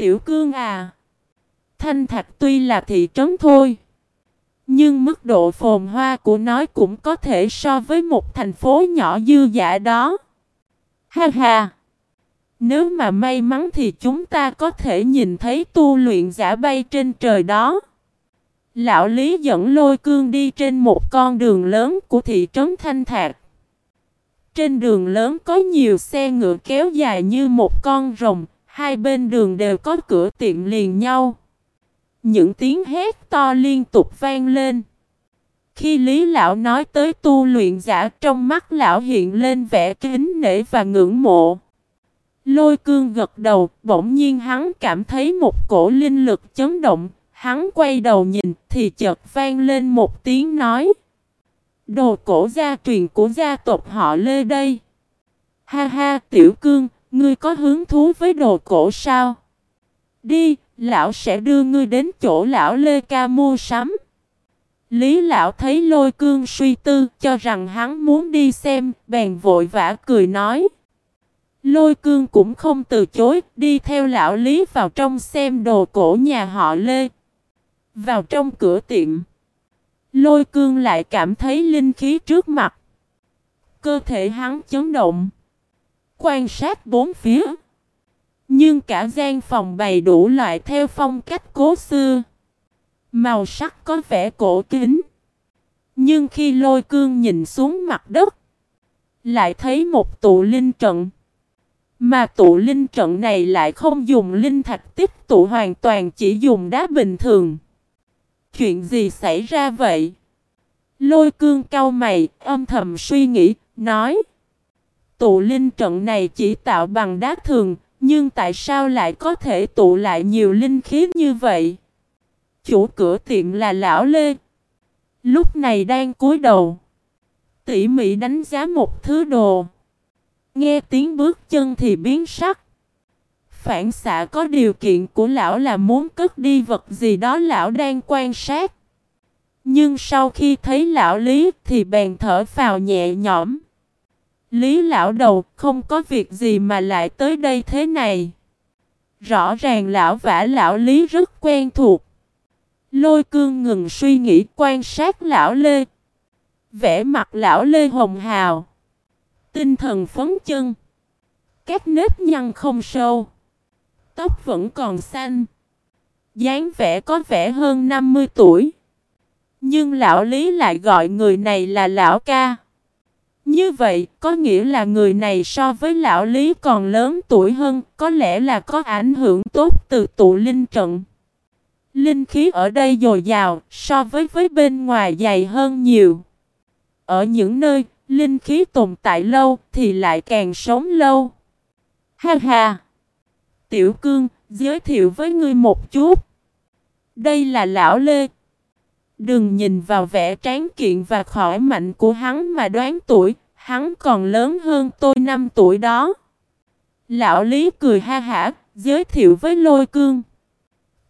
Tiểu cương à. Thanh Thạch tuy là thị trấn thôi. Nhưng mức độ phồn hoa của nó cũng có thể so với một thành phố nhỏ dư dả đó. Ha ha! Nếu mà may mắn thì chúng ta có thể nhìn thấy tu luyện giả bay trên trời đó. Lão Lý dẫn lôi cương đi trên một con đường lớn của thị trấn Thanh Thạc. Trên đường lớn có nhiều xe ngựa kéo dài như một con rồng, hai bên đường đều có cửa tiệm liền nhau. Những tiếng hét to liên tục vang lên. Khi Lý Lão nói tới tu luyện giả trong mắt Lão hiện lên vẻ kính nể và ngưỡng mộ. Lôi cương gật đầu, bỗng nhiên hắn cảm thấy một cổ linh lực chấn động, hắn quay đầu nhìn thì chợt vang lên một tiếng nói. Đồ cổ gia truyền của gia tộc họ Lê đây. Ha ha, tiểu cương, ngươi có hứng thú với đồ cổ sao? Đi, lão sẽ đưa ngươi đến chỗ lão Lê ca mua sắm. Lý lão thấy lôi cương suy tư, cho rằng hắn muốn đi xem, bèn vội vã cười nói. Lôi cương cũng không từ chối, đi theo lão Lý vào trong xem đồ cổ nhà họ Lê. Vào trong cửa tiệm, lôi cương lại cảm thấy linh khí trước mặt. Cơ thể hắn chấn động. Quan sát bốn phía. Nhưng cả gian phòng bày đủ loại theo phong cách cố xưa. Màu sắc có vẻ cổ kính. Nhưng khi lôi cương nhìn xuống mặt đất, lại thấy một tụ linh trận. Mà tụ linh trận này lại không dùng linh thạch tích tụ hoàn toàn chỉ dùng đá bình thường. Chuyện gì xảy ra vậy? Lôi cương cau mày, âm thầm suy nghĩ, nói. Tụ linh trận này chỉ tạo bằng đá thường, nhưng tại sao lại có thể tụ lại nhiều linh khí như vậy? Chủ cửa tiệm là lão Lê. Lúc này đang cúi đầu. Tỉ mỉ đánh giá một thứ đồ. Nghe tiếng bước chân thì biến sắc. Phản xạ có điều kiện của lão là muốn cất đi vật gì đó lão đang quan sát. Nhưng sau khi thấy lão Lý thì bèn thở phào nhẹ nhõm. Lý lão đầu, không có việc gì mà lại tới đây thế này. Rõ ràng lão vả lão Lý rất quen thuộc. Lôi cương ngừng suy nghĩ quan sát lão Lê. Vẽ mặt lão Lê hồng hào. Tinh thần phấn chân. Các nếp nhăn không sâu. Tóc vẫn còn xanh. dáng vẻ có vẻ hơn 50 tuổi. Nhưng lão Lý lại gọi người này là lão ca. Như vậy, có nghĩa là người này so với lão Lý còn lớn tuổi hơn, có lẽ là có ảnh hưởng tốt từ tụ linh trận. Linh khí ở đây dồi dào, so với với bên ngoài dày hơn nhiều. Ở những nơi, linh khí tồn tại lâu, thì lại càng sống lâu. Ha ha! Tiểu cương, giới thiệu với ngươi một chút. Đây là lão Lê. Đừng nhìn vào vẻ tráng kiện và khỏi mạnh của hắn mà đoán tuổi, hắn còn lớn hơn tôi 5 tuổi đó. Lão Lý cười ha hả, giới thiệu với lôi cương.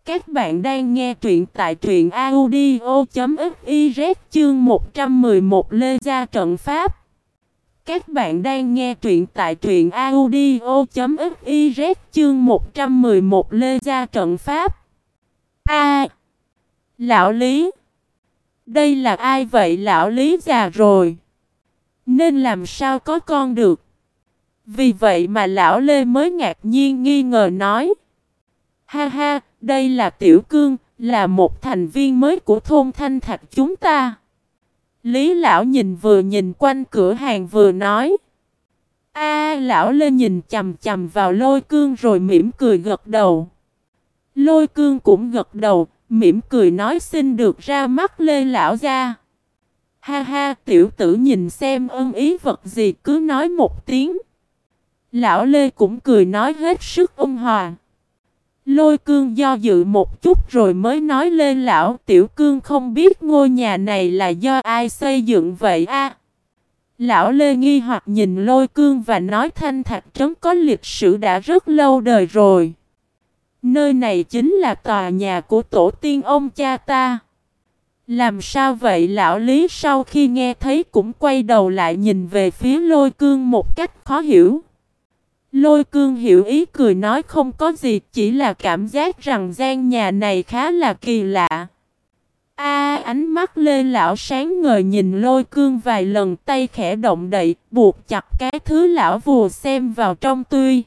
Các bạn đang nghe truyện tại truyện audio.fiz chương 111 Lê Gia Trận Pháp. Các bạn đang nghe truyện tại truyện audio.fiz chương 111 Lê Gia Trận Pháp. A. lão Lý. Đây là ai vậy lão Lý già rồi. Nên làm sao có con được. Vì vậy mà lão Lê mới ngạc nhiên nghi ngờ nói. Ha ha, đây là Tiểu Cương, là một thành viên mới của thôn Thanh Thạch chúng ta. Lý lão nhìn vừa nhìn quanh cửa hàng vừa nói. A lão Lê nhìn chầm chầm vào lôi cương rồi mỉm cười gật đầu. Lôi cương cũng gật đầu, mỉm cười nói xin được ra mắt lê lão gia Ha ha, tiểu tử nhìn xem ân ý vật gì cứ nói một tiếng. Lão lê cũng cười nói hết sức ôn hòa. Lôi cương do dự một chút rồi mới nói lê lão, tiểu cương không biết ngôi nhà này là do ai xây dựng vậy a Lão Lê nghi hoặc nhìn lôi cương và nói thanh thạch trấn có lịch sử đã rất lâu đời rồi. Nơi này chính là tòa nhà của tổ tiên ông cha ta. Làm sao vậy lão Lý sau khi nghe thấy cũng quay đầu lại nhìn về phía lôi cương một cách khó hiểu. Lôi cương hiểu ý cười nói không có gì, chỉ là cảm giác rằng gian nhà này khá là kỳ lạ. A ánh mắt lê lão sáng ngời nhìn lôi cương vài lần tay khẽ động đậy, buộc chặt cái thứ lão vùa xem vào trong tuy.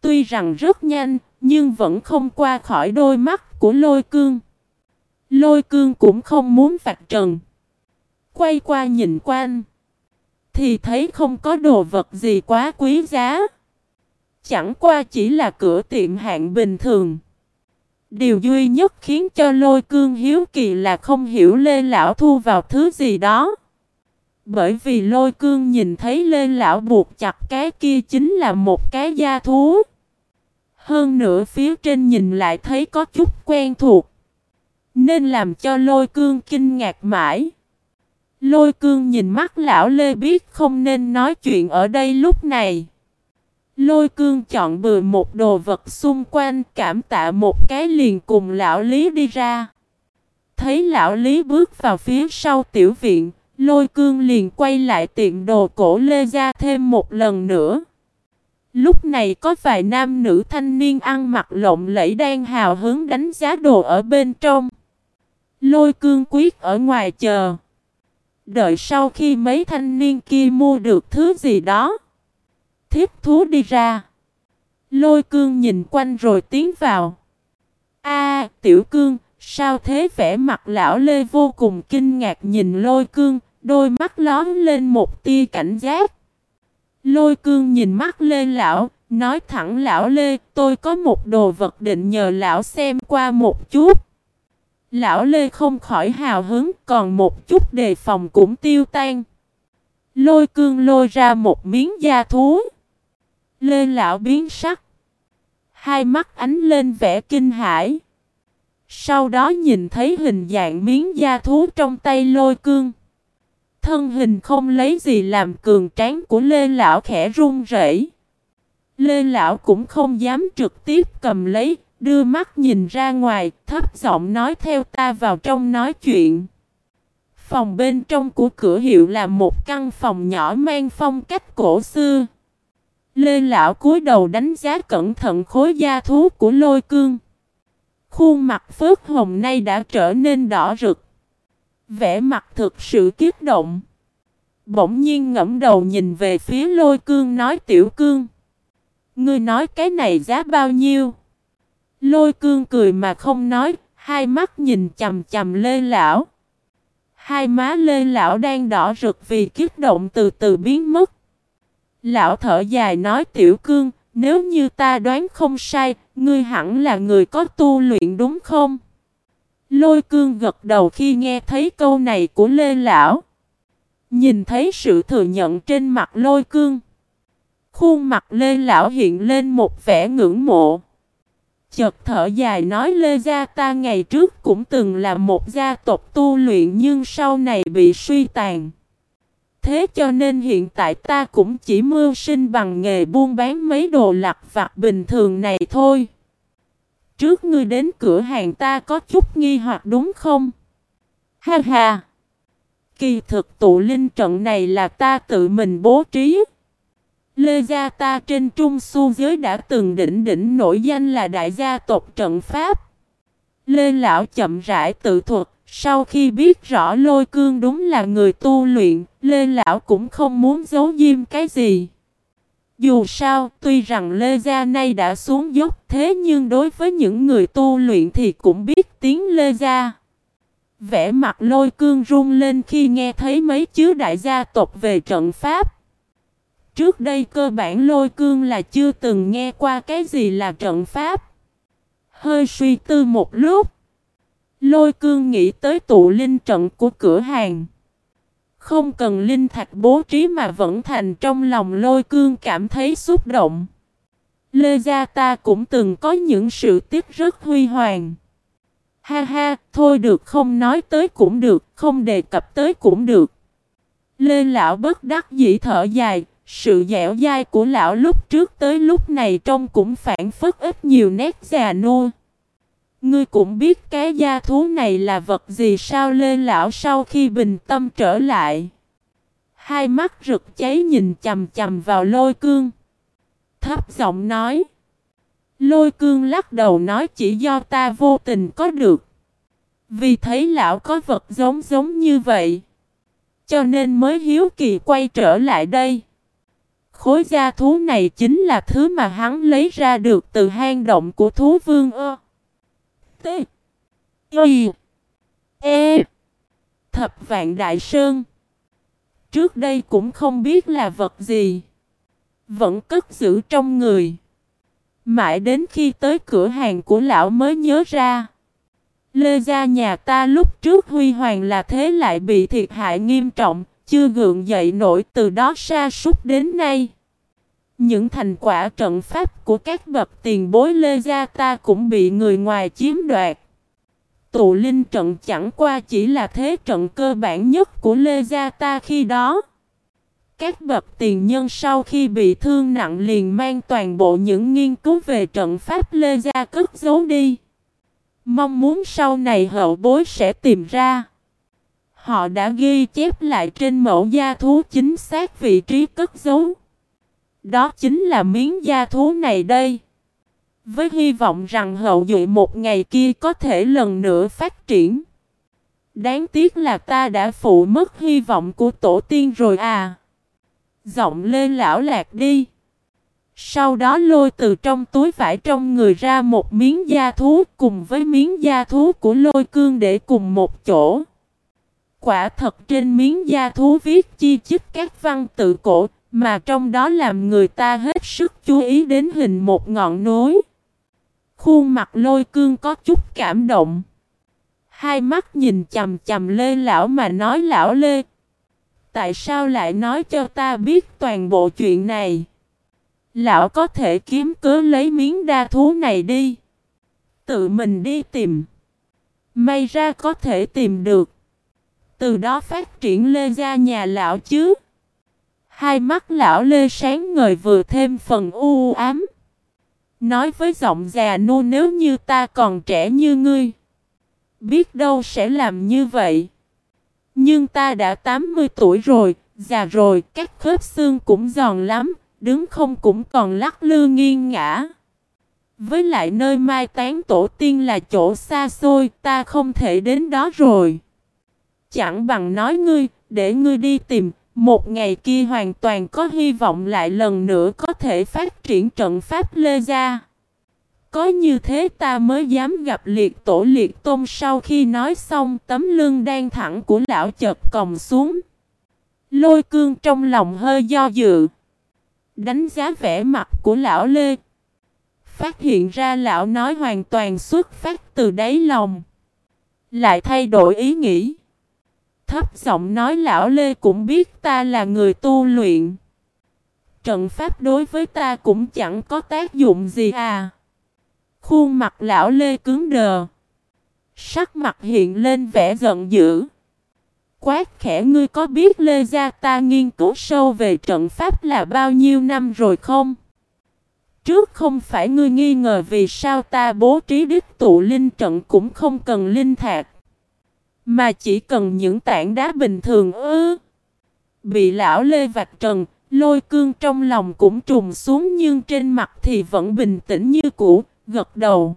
Tuy rằng rất nhanh, nhưng vẫn không qua khỏi đôi mắt của lôi cương. Lôi cương cũng không muốn vạch trần. Quay qua nhìn quanh. Thì thấy không có đồ vật gì quá quý giá. Chẳng qua chỉ là cửa tiệm hạng bình thường. Điều duy nhất khiến cho lôi cương hiếu kỳ là không hiểu Lê Lão thu vào thứ gì đó. Bởi vì lôi cương nhìn thấy Lê Lão buộc chặt cái kia chính là một cái da thú. Hơn nữa phía trên nhìn lại thấy có chút quen thuộc. Nên làm cho lôi cương kinh ngạc mãi. Lôi cương nhìn mắt lão Lê biết không nên nói chuyện ở đây lúc này. Lôi cương chọn bừa một đồ vật xung quanh cảm tạ một cái liền cùng lão Lý đi ra. Thấy lão Lý bước vào phía sau tiểu viện, lôi cương liền quay lại tiệm đồ cổ Lê ra thêm một lần nữa. Lúc này có vài nam nữ thanh niên ăn mặc lộng lẫy đang hào hứng đánh giá đồ ở bên trong. Lôi cương quyết ở ngoài chờ. Đợi sau khi mấy thanh niên kia mua được thứ gì đó thiếp thú đi ra. Lôi cương nhìn quanh rồi tiến vào. A tiểu cương, sao thế vẻ mặt lão lê vô cùng kinh ngạc nhìn lôi cương, đôi mắt lóm lên một tia cảnh giác. Lôi cương nhìn mắt lê lão, nói thẳng lão lê, tôi có một đồ vật định nhờ lão xem qua một chút. Lão lê không khỏi hào hứng, còn một chút đề phòng cũng tiêu tan. Lôi cương lôi ra một miếng da thú. Lê lão biến sắc. Hai mắt ánh lên vẻ kinh hãi. Sau đó nhìn thấy hình dạng miếng da thú trong tay lôi cương. Thân hình không lấy gì làm cường tráng của Lê Lão khẽ run rẩy. Lê Lão cũng không dám trực tiếp cầm lấy, đưa mắt nhìn ra ngoài, thấp giọng nói theo ta vào trong nói chuyện. Phòng bên trong của cửa hiệu là một căn phòng nhỏ mang phong cách cổ xưa. Lê lão cúi đầu đánh giá cẩn thận khối da thú của lôi cương. Khuôn mặt phớt hồng nay đã trở nên đỏ rực. Vẻ mặt thực sự kiếp động. Bỗng nhiên ngẫm đầu nhìn về phía lôi cương nói tiểu cương. Ngươi nói cái này giá bao nhiêu? Lôi cương cười mà không nói, hai mắt nhìn chầm chầm lê lão. Hai má lê lão đang đỏ rực vì kiếp động từ từ biến mất. Lão thở dài nói tiểu cương, nếu như ta đoán không sai, ngươi hẳn là người có tu luyện đúng không? Lôi cương gật đầu khi nghe thấy câu này của Lê Lão. Nhìn thấy sự thừa nhận trên mặt lôi cương. Khuôn mặt Lê Lão hiện lên một vẻ ngưỡng mộ. Chợt thở dài nói Lê Gia ta ngày trước cũng từng là một gia tộc tu luyện nhưng sau này bị suy tàn thế cho nên hiện tại ta cũng chỉ mưu sinh bằng nghề buôn bán mấy đồ lặt vặt bình thường này thôi. Trước ngươi đến cửa hàng ta có chút nghi hoặc đúng không? Ha ha! Kỳ thực tụ linh trận này là ta tự mình bố trí. Lê gia ta trên trung su giới đã từng đỉnh đỉnh nổi danh là đại gia tộc trận Pháp. Lê lão chậm rãi tự thuật, sau khi biết rõ lôi cương đúng là người tu luyện, Lê Lão cũng không muốn giấu diêm cái gì. Dù sao, tuy rằng Lê Gia nay đã xuống dốc thế nhưng đối với những người tu luyện thì cũng biết tiếng Lê Gia. Vẽ mặt lôi cương run lên khi nghe thấy mấy chữ đại gia tộc về trận pháp. Trước đây cơ bản lôi cương là chưa từng nghe qua cái gì là trận pháp. Hơi suy tư một lúc. Lôi cương nghĩ tới tụ linh trận của cửa hàng. Không cần linh thạch bố trí mà vẫn thành trong lòng lôi cương cảm thấy xúc động. Lê Gia ta cũng từng có những sự tiếc rất huy hoàng. Ha ha, thôi được không nói tới cũng được, không đề cập tới cũng được. Lê Lão bất đắc dĩ thở dài, sự dẻo dai của lão lúc trước tới lúc này trông cũng phản phất ít nhiều nét già nua. Ngươi cũng biết cái gia thú này là vật gì sao Lê Lão sau khi bình tâm trở lại. Hai mắt rực cháy nhìn chầm chầm vào lôi cương. thấp giọng nói. Lôi cương lắc đầu nói chỉ do ta vô tình có được. Vì thấy lão có vật giống giống như vậy. Cho nên mới hiếu kỳ quay trở lại đây. Khối da thú này chính là thứ mà hắn lấy ra được từ hang động của thú vương ơ. T. Y. E. Thập vạn đại sơn. Trước đây cũng không biết là vật gì. Vẫn cất giữ trong người. Mãi đến khi tới cửa hàng của lão mới nhớ ra. Lê gia nhà ta lúc trước huy hoàng là thế lại bị thiệt hại nghiêm trọng, chưa gượng dậy nổi từ đó sa sút đến nay. Những thành quả trận pháp của các bậc tiền bối Lê Gia ta cũng bị người ngoài chiếm đoạt. Tụ linh trận chẳng qua chỉ là thế trận cơ bản nhất của Lê Gia ta khi đó. Các bậc tiền nhân sau khi bị thương nặng liền mang toàn bộ những nghiên cứu về trận pháp Lê Gia cất giấu đi. Mong muốn sau này hậu bối sẽ tìm ra. Họ đã ghi chép lại trên mẫu gia thú chính xác vị trí cất giấu. Đó chính là miếng da thú này đây. Với hy vọng rằng hậu duệ một ngày kia có thể lần nữa phát triển. Đáng tiếc là ta đã phụ mất hy vọng của tổ tiên rồi à. Giọng lên lão lạc đi. Sau đó lôi từ trong túi vải trong người ra một miếng da thú cùng với miếng da thú của lôi cương để cùng một chỗ. Quả thật trên miếng da thú viết chi chích các văn tự cổ mà trong đó làm người ta hết sức chú ý đến hình một ngọn núi. Khuôn mặt lôi cương có chút cảm động. Hai mắt nhìn chầm chầm lê lão mà nói, lão lê. Tại sao lại nói cho ta biết toàn bộ chuyện này? Lão có thể kiếm cớ lấy miếng đa thú này đi. Tự mình đi tìm. May ra có thể tìm được. Từ đó phát triển lê ra nhà lão chứ. Hai mắt lão lê sáng ngời vừa thêm phần u ám. Nói với giọng già nô nếu như ta còn trẻ như ngươi. Biết đâu sẽ làm như vậy. Nhưng ta đã 80 tuổi rồi, già rồi, các khớp xương cũng giòn lắm, đứng không cũng còn lắc lư nghiêng ngã. Với lại nơi mai tán tổ tiên là chỗ xa xôi, ta không thể đến đó rồi. Chẳng bằng nói ngươi, để ngươi đi tìm, một ngày kia hoàn toàn có hy vọng lại lần nữa có thể phát triển trận pháp Lê Gia. Có như thế ta mới dám gặp liệt tổ liệt tôn sau khi nói xong tấm lưng đang thẳng của lão chợt còng xuống. Lôi cương trong lòng hơi do dự. Đánh giá vẻ mặt của lão Lê. Phát hiện ra lão nói hoàn toàn xuất phát từ đáy lòng. Lại thay đổi ý nghĩ. Thấp giọng nói lão Lê cũng biết ta là người tu luyện. Trận pháp đối với ta cũng chẳng có tác dụng gì à. Khuôn mặt lão Lê cứng đờ. Sắc mặt hiện lên vẻ giận dữ. Quát khẽ, ngươi có biết Lê Gia ta nghiên cứu sâu về trận pháp là bao nhiêu năm rồi không? Trước không phải ngươi nghi ngờ vì sao ta bố trí đích tụ linh trận cũng không cần linh thạc. Mà chỉ cần những tảng đá bình thường ư. Bị lão Lê vạch trần, lôi cương trong lòng cũng trùng xuống nhưng trên mặt thì vẫn bình tĩnh như cũ, gật đầu.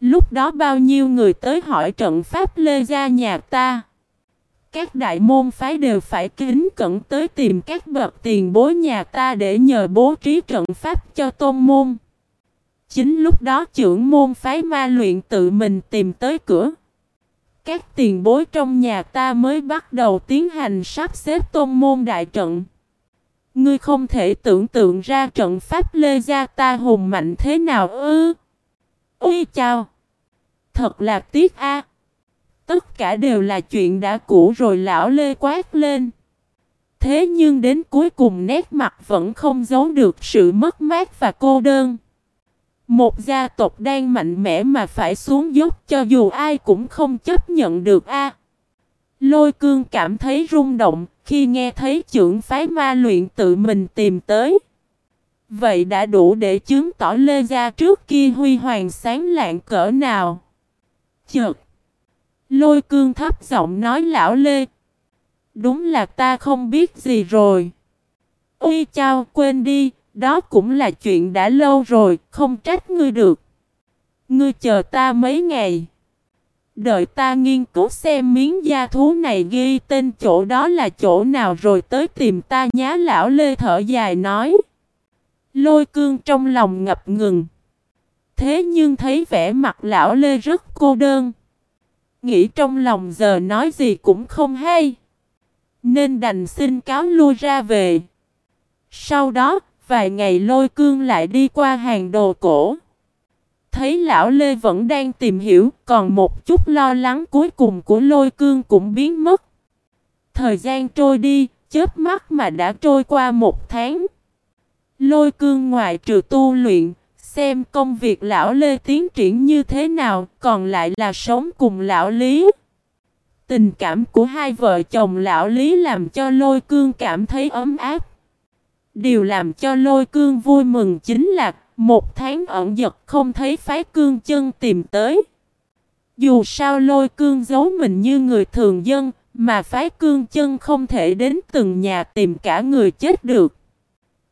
Lúc đó bao nhiêu người tới hỏi trận pháp Lê gia nhà ta. Các đại môn phái đều phải kính cẩn tới tìm các bậc tiền bối nhà ta để nhờ bố trí trận pháp cho tôn môn. Chính lúc đó trưởng môn phái ma luyện tự mình tìm tới cửa. Các tiền bối trong nhà ta mới bắt đầu tiến hành sắp xếp tôn môn đại trận. Ngươi không thể tưởng tượng ra trận pháp Lê Gia ta hùng mạnh thế nào ư. Ui chào! Thật là tiếc a. Tất cả đều là chuyện đã cũ rồi lão Lê quát lên. Thế nhưng đến cuối cùng nét mặt vẫn không giấu được sự mất mát và cô đơn. Một gia tộc đang mạnh mẽ mà phải xuống dốc cho dù ai cũng không chấp nhận được a. Lôi cương cảm thấy rung động khi nghe thấy trưởng phái ma luyện tự mình tìm tới. Vậy đã đủ để chứng tỏ Lê Gia trước kia huy hoàng sáng lạng cỡ nào. Chợt. Lôi cương thấp giọng nói lão Lê. Đúng là ta không biết gì rồi. Ui chao quên đi, đó cũng là chuyện đã lâu rồi, không trách ngươi được. Ngươi chờ ta mấy ngày. Đợi ta nghiên cứu xem miếng da thú này ghi tên chỗ đó là chỗ nào rồi tới tìm ta nhá lão lê thở dài nói. Lôi cương trong lòng ngập ngừng. Thế nhưng thấy vẻ mặt lão lê rất cô đơn. Nghĩ trong lòng giờ nói gì cũng không hay. Nên đành xin cáo lui ra về. Sau đó, vài ngày lôi cương lại đi qua hàng đồ cổ. Thấy lão Lê vẫn đang tìm hiểu, còn một chút lo lắng cuối cùng của lôi cương cũng biến mất. Thời gian trôi đi, chớp mắt mà đã trôi qua một tháng. Lôi cương ngoài trừ tu luyện, xem công việc lão Lê tiến triển như thế nào, còn lại là sống cùng lão Lý. Tình cảm của hai vợ chồng lão Lý làm cho lôi cương cảm thấy ấm áp. Điều làm cho lôi cương vui mừng chính là một tháng ẩn giật không thấy phái cương chân tìm tới. Dù sao lôi cương giấu mình như người thường dân, mà phái cương chân không thể đến từng nhà tìm cả người chết được.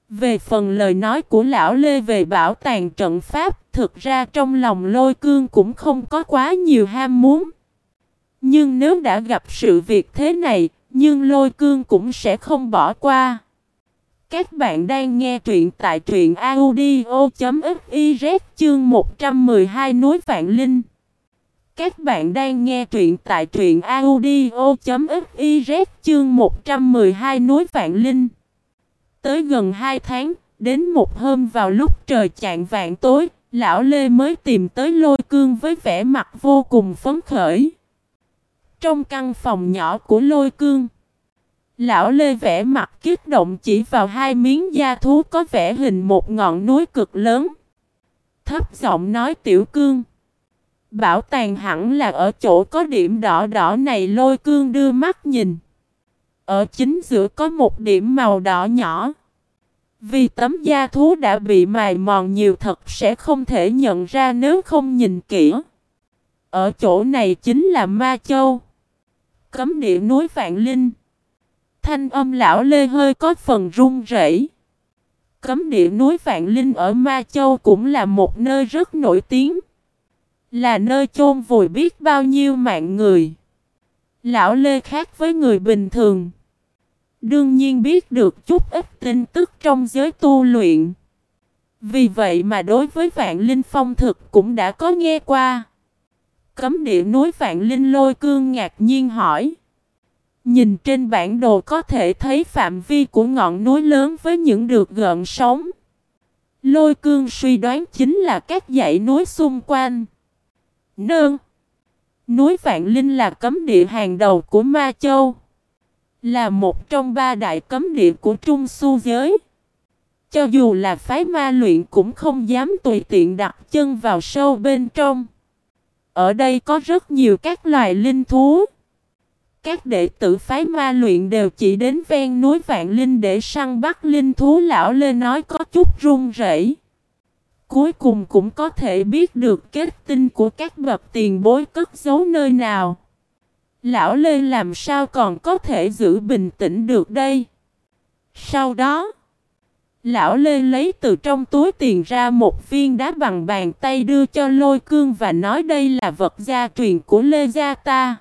Về phần lời nói của lão Lê về bảo tàng trận pháp, thực ra trong lòng lôi cương cũng không có quá nhiều ham muốn. Nhưng nếu đã gặp sự việc thế này, nhưng lôi cương cũng sẽ không bỏ qua. Các bạn đang nghe truyện tại truyện audio.fiz chương 112 núi Vạn Linh. Các bạn đang nghe truyện tại truyện audio.fiz chương 112 núi Vạn Linh. Tới gần 2 tháng, đến một hôm vào lúc trời chạng vạn tối, lão Lê mới tìm tới lôi cương với vẻ mặt vô cùng phấn khởi. Trong căn phòng nhỏ của lôi cương, Lão Lê vẽ mặt kích động chỉ vào hai miếng da thú có vẻ hình một ngọn núi cực lớn. Thấp giọng nói tiểu cương. Bảo tàng hẳn là ở chỗ có điểm đỏ đỏ này lôi cương đưa mắt nhìn. Ở chính giữa có một điểm màu đỏ nhỏ. Vì tấm da thú đã bị mài mòn nhiều thật sẽ không thể nhận ra nếu không nhìn kỹ. Ở chỗ này chính là Ma Châu. Cấm địa núi Vạn Linh. Thanh âm lão lê hơi có phần run rẩy. Cấm địa núi Vạn Linh ở Ma Châu cũng là một nơi rất nổi tiếng. Là nơi chôn vùi biết bao nhiêu mạng người. Lão Lê khác với người bình thường. Đương nhiên biết được chút ít tin tức trong giới tu luyện. Vì vậy mà đối với Vạn Linh Phong thực cũng đã có nghe qua. Cấm địa núi Vạn Linh lôi cương ngạc nhiên hỏi. Nhìn trên bản đồ có thể thấy phạm vi của ngọn núi lớn với những được gợn sóng. Lôi cương suy đoán chính là các dãy núi xung quanh. Nương Núi Vạn Linh là cấm địa hàng đầu của Ma Châu. Là một trong ba đại cấm địa của Trung Su giới. Cho dù là phái ma luyện cũng không dám tùy tiện đặt chân vào sâu bên trong. Ở đây có rất nhiều các loài linh thú. Các đệ tử phái ma luyện đều chỉ đến ven núi Vạn Linh để săn bắt linh thú lão lên nói có chút run rẩy. Cuối cùng cũng có thể biết được kết tinh của các bậc tiền bối cất giấu nơi nào. Lão Lê làm sao còn có thể giữ bình tĩnh được đây? Sau đó, Lão Lê lấy từ trong túi tiền ra một viên đá bằng bàn tay đưa cho lôi cương và nói đây là vật gia truyền của Lê Gia ta.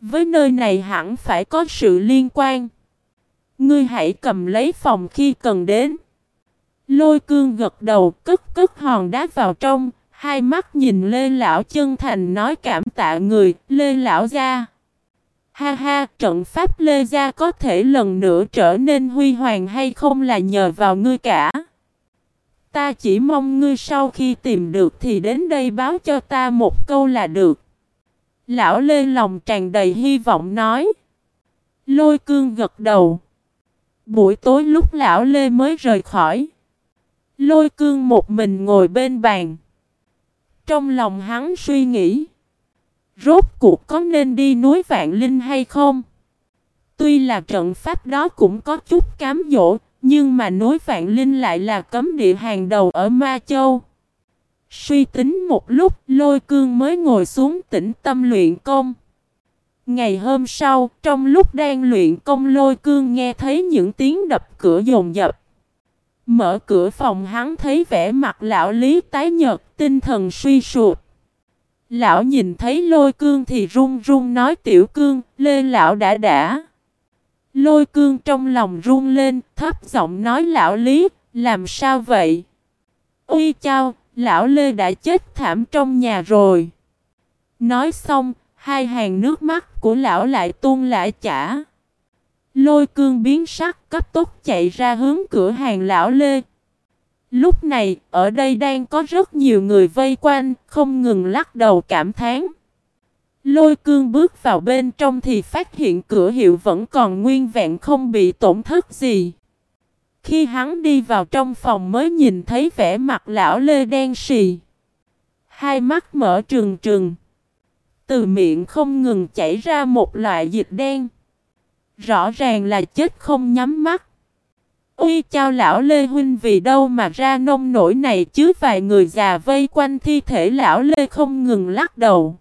Với nơi này hẳn phải có sự liên quan. Ngươi hãy cầm lấy phòng khi cần đến. Lôi cương gật đầu cất cất hòn đá vào trong, hai mắt nhìn Lê Lão chân thành nói cảm tạ người, Lê Lão ra. Ha ha, trận pháp Lê Gia có thể lần nữa trở nên huy hoàng hay không là nhờ vào ngươi cả. Ta chỉ mong ngươi sau khi tìm được thì đến đây báo cho ta một câu là được. Lão Lê lòng tràn đầy hy vọng nói. Lôi cương gật đầu. Buổi tối lúc lão Lê mới rời khỏi. Lôi cương một mình ngồi bên bàn. Trong lòng hắn suy nghĩ. Rốt cuộc có nên đi núi Vạn Linh hay không? Tuy là trận pháp đó cũng có chút cám dỗ, nhưng mà núi Vạn Linh lại là cấm địa hàng đầu ở Ma Châu. Suy tính một lúc, lôi cương mới ngồi xuống tĩnh tâm luyện công. Ngày hôm sau, trong lúc đang luyện công lôi cương nghe thấy những tiếng đập cửa dồn dập. Mở cửa phòng hắn thấy vẻ mặt lão Lý tái nhợt, tinh thần suy sụp. Lão nhìn thấy lôi cương thì run run nói tiểu cương, lê lão đã đã. Lôi cương trong lòng run lên, thấp giọng nói lão Lý, làm sao vậy? Uy chao, lão Lê đã chết thảm trong nhà rồi. Nói xong, hai hàng nước mắt của lão lại tuôn lại chả. Lôi cương biến sắc cấp tốc chạy ra hướng cửa hàng lão Lê. Lúc này, ở đây đang có rất nhiều người vây quanh, không ngừng lắc đầu cảm thán. Lôi cương bước vào bên trong thì phát hiện cửa hiệu vẫn còn nguyên vẹn không bị tổn thất gì. Khi hắn đi vào trong phòng mới nhìn thấy vẻ mặt lão lê đen xì. Hai mắt mở trừng trừng. Từ miệng không ngừng chảy ra một loại dịch đen. Rõ ràng là chết không nhắm mắt. Uy chao lão Lê Huynh vì đâu mà ra nông nổi này chứ vài người già vây quanh thi thể lão Lê không ngừng lắc đầu.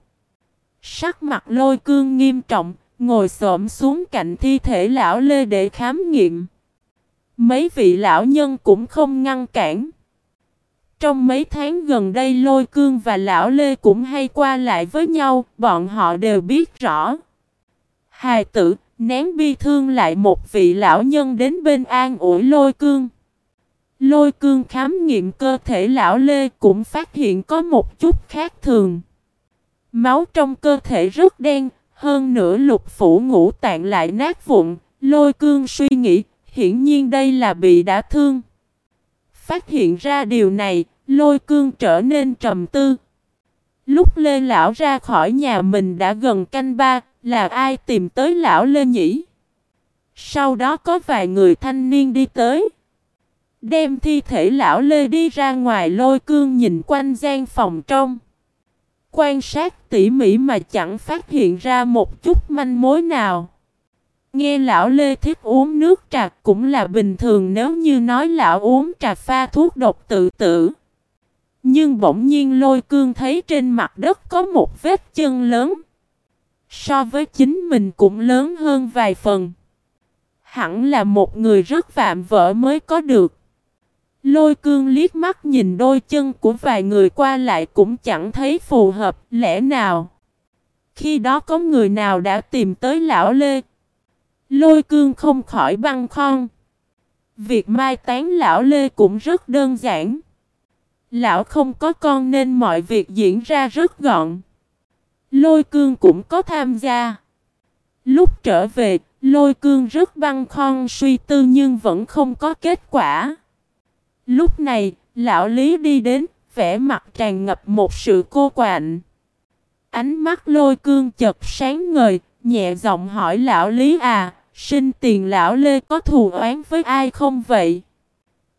Sắc mặt lôi cương nghiêm trọng, ngồi xổm xuống cạnh thi thể lão Lê để khám nghiệm. Mấy vị lão nhân cũng không ngăn cản. Trong mấy tháng gần đây lôi cương và lão Lê cũng hay qua lại với nhau, bọn họ đều biết rõ. Hài tử, nén bi thương lại một vị lão nhân đến bên an ủi lôi cương. Lôi cương khám nghiệm cơ thể lão Lê cũng phát hiện có một chút khác thường. Máu trong cơ thể rất đen, hơn nữa lục phủ ngũ tạng lại nát vụn. Lôi cương suy nghĩ, hiển nhiên đây là bị đã thương. Phát hiện ra điều này, lôi cương trở nên trầm tư. Lúc Lê Lão ra khỏi nhà mình đã gần canh ba, là ai tìm tới Lão Lê nhỉ? Sau đó có vài người thanh niên đi tới. Đem thi thể Lão Lê đi ra ngoài lôi cương nhìn quanh gian phòng trong. Quan sát tỉ mỉ mà chẳng phát hiện ra một chút manh mối nào. Nghe lão Lê thích uống nước trà cũng là bình thường nếu như nói lão uống trà pha thuốc độc tự tử. Nhưng bỗng nhiên lôi cương thấy trên mặt đất có một vết chân lớn. So với chính mình cũng lớn hơn vài phần. Hẳn là một người rất vạm vỡ mới có được. Lôi cương liếc mắt nhìn đôi chân của vài người qua lại cũng chẳng thấy phù hợp, lẽ nào. Khi đó có người nào đã tìm tới lão Lê. Lôi cương không khỏi băng khon. Việc mai tán lão Lê cũng rất đơn giản. Lão không có con nên mọi việc diễn ra rất gọn. Lôi cương cũng có tham gia. Lúc trở về, lôi cương rất băng khon suy tư nhưng vẫn không có kết quả. Lúc này, lão Lý đi đến, vẻ mặt tràn ngập một sự cô quạnh. Ánh mắt lôi cương chật sáng ngời, nhẹ giọng hỏi lão Lý à, sinh tiền lão Lê có thù oán với ai không vậy?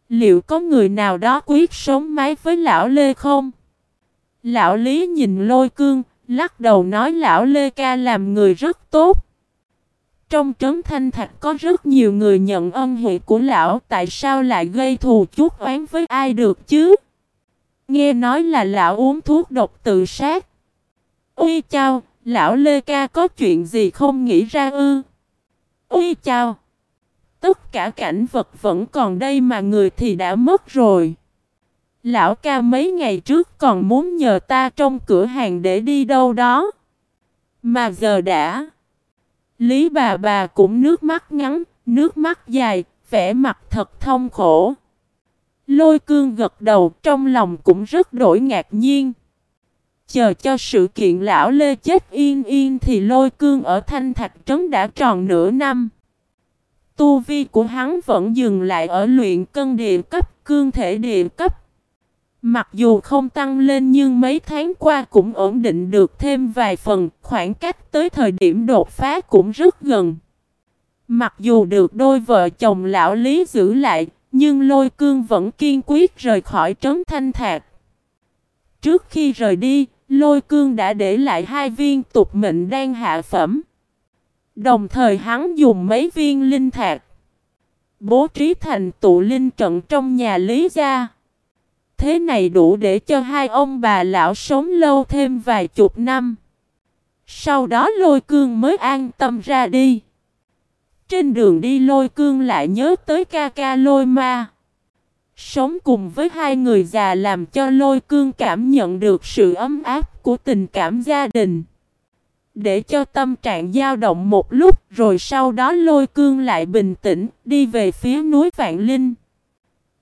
Liệu có người nào đó quyết sống mái với lão Lê không? Lão Lý nhìn lôi cương, lắc đầu nói lão Lê ca làm người rất tốt. Trong trấn thanh thạch có rất nhiều người nhận ân huệ của lão, tại sao lại gây thù chuốc oán với ai được chứ? Nghe nói là lão uống thuốc độc tự sát. Ui chao, lão Lê Ca có chuyện gì không nghĩ ra ư? Ui chao! Tất cả cảnh vật vẫn còn đây mà người thì đã mất rồi. Lão ca mấy ngày trước còn muốn nhờ ta trong cửa hàng để đi đâu đó. Mà giờ đã. Lý bà bà cũng nước mắt ngắn, nước mắt dài, vẻ mặt thật thông khổ. Lôi cương gật đầu trong lòng cũng rất đổi ngạc nhiên. Chờ cho sự kiện lão Lê chết yên yên thì lôi cương ở Thanh Thạch Trấn đã tròn nửa năm. Tu vi của hắn vẫn dừng lại ở luyện cân địa cấp, cương thể địa cấp. Mặc dù không tăng lên nhưng mấy tháng qua cũng ổn định được thêm vài phần, khoảng cách tới thời điểm đột phá cũng rất gần. Mặc dù được đôi vợ chồng lão lý giữ lại, nhưng lôi cương vẫn kiên quyết rời khỏi trấn thanh thạc. Trước khi rời đi, lôi cương đã để lại hai viên tục mệnh đang hạ phẩm. Đồng thời hắn dùng mấy viên linh thạc. Bố trí thành tụ linh trận trong nhà Lý Gia. Thế này đủ để cho hai ông bà lão sống lâu thêm vài chục năm. Sau đó lôi cương mới an tâm ra đi. Trên đường đi lôi cương lại nhớ tới ca ca lôi ma. Sống cùng với hai người già làm cho lôi cương cảm nhận được sự ấm áp của tình cảm gia đình. Để cho tâm trạng dao động một lúc rồi sau đó lôi cương lại bình tĩnh đi về phía núi Vạn Linh.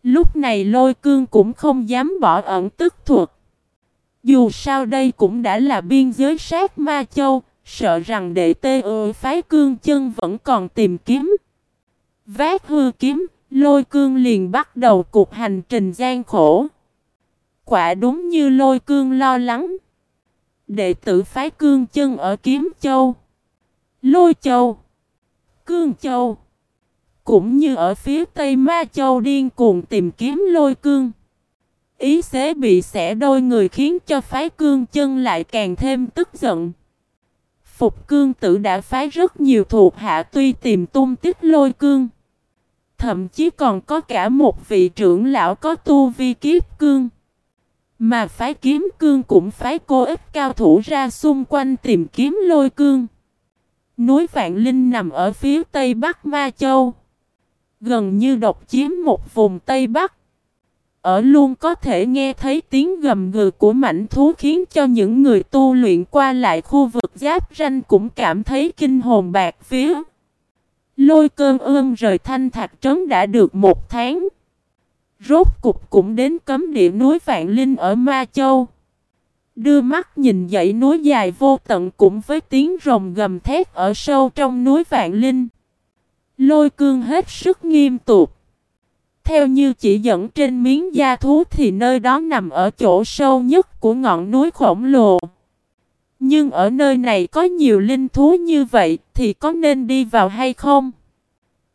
Lúc này lôi cương cũng không dám bỏ ẩn tức thuật. Dù sao đây cũng đã là biên giới sát Ma Châu, sợ rằng đệ tê ơ phái cương chân vẫn còn tìm kiếm. Vác hư kiếm, lôi cương liền bắt đầu cuộc hành trình gian khổ. Quả đúng như lôi cương lo lắng. Đệ tử phái cương chân ở Kiếm Châu, Lôi Châu, Cương Châu, cũng như ở phía Tây Ma Châu điên cuồng tìm kiếm lôi cương. Ý xế bị xẻ đôi người khiến cho phái cương chân lại càng thêm tức giận. Phục cương tử đã phái rất nhiều thuộc hạ tuy tìm tung tích lôi cương. Thậm chí còn có cả một vị trưởng lão có tu vi kiếp cương. Mà phái kiếm cương cũng phái cô ít cao thủ ra xung quanh tìm kiếm lôi cương. Núi Vạn Linh nằm ở phía tây bắc Ma Châu. Gần như độc chiếm một vùng tây bắc. Ở luôn có thể nghe thấy tiếng gầm gừ của mảnh thú khiến cho những người tu luyện qua lại khu vực giáp ranh cũng cảm thấy kinh hồn bạc phía. Lôi cơn ương rời thanh thạch trấn đã được một tháng. Rốt cục cũng đến cấm địa núi Vạn Linh ở Ma Châu. Đưa mắt nhìn dãy núi dài vô tận cũng với tiếng rồng gầm thét ở sâu trong núi Vạn Linh. Lôi cương hết sức nghiêm túc. Theo như chỉ dẫn trên miếng da thú thì nơi đó nằm ở chỗ sâu nhất của ngọn núi khổng lồ. Nhưng ở nơi này có nhiều linh thú như vậy thì có nên đi vào hay không?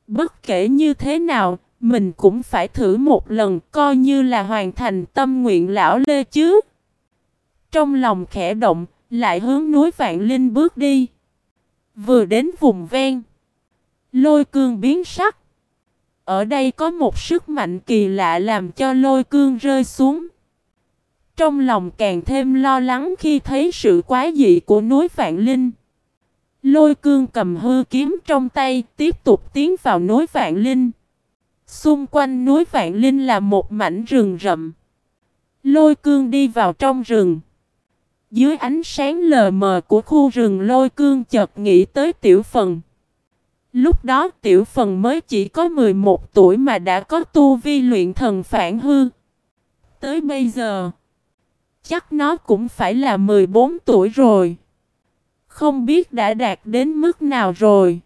Bất kể như thế nào, mình cũng phải thử một lần coi như là hoàn thành tâm nguyện lão lê chứ. Trong lòng khẽ động, lại hướng núi Vạn Linh bước đi. Vừa đến vùng ven. Lôi cương biến sắc. Ở đây có một sức mạnh kỳ lạ làm cho lôi cương rơi xuống. Trong lòng càng thêm lo lắng khi thấy sự quái dị của núi Vạn Linh. Lôi cương cầm hư kiếm trong tay, tiếp tục tiến vào núi Vạn Linh. Xung quanh núi Vạn Linh là một mảnh rừng rậm. Lôi cương đi vào trong rừng. Dưới ánh sáng lờ mờ của khu rừng lôi cương chợt nghĩ tới tiểu phần. Lúc đó tiểu phần mới chỉ có 11 tuổi mà đã có tu vi luyện thần phản hư. Tới bây giờ, chắc nó cũng phải là 14 tuổi rồi. Không biết đã đạt đến mức nào rồi.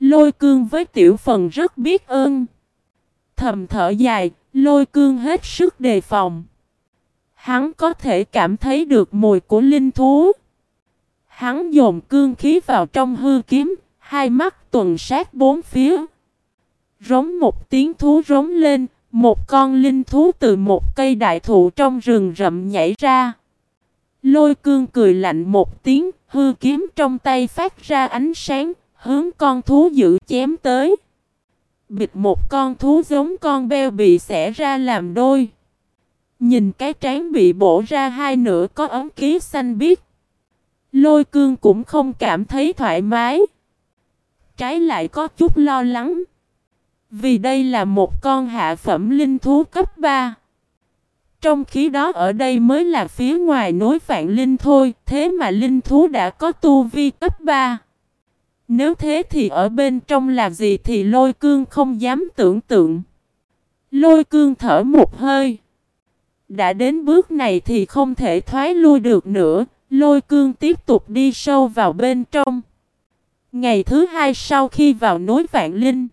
Lôi cương với tiểu phần rất biết ơn. Thầm thở dài, lôi cương hết sức đề phòng. Hắn có thể cảm thấy được mùi của linh thú. Hắn dồn cương khí vào trong hư kiếm, hai mắt tuần sát bốn phía. Rống một tiếng thú rống lên, một con linh thú từ một cây đại thụ trong rừng rậm nhảy ra. Lôi cương cười lạnh một tiếng, hư kiếm trong tay phát ra ánh sáng, hướng con thú dữ chém tới. Bịt một con thú giống con beo bị xẻ ra làm đôi. Nhìn cái trán bị bổ ra hai nửa có ấm ký xanh biếc. Lôi cương cũng không cảm thấy thoải mái. Trái lại có chút lo lắng. Vì đây là một con hạ phẩm linh thú cấp 3. Trong khi đó ở đây mới là phía ngoài núi vạn linh thôi, thế mà linh thú đã có tu vi cấp 3. Nếu thế thì ở bên trong là gì thì lôi cương không dám tưởng tượng. Lôi cương thở một hơi. Đã đến bước này thì không thể thoái lui được nữa, lôi cương tiếp tục đi sâu vào bên trong. Ngày thứ hai sau khi vào núi Vạn Linh,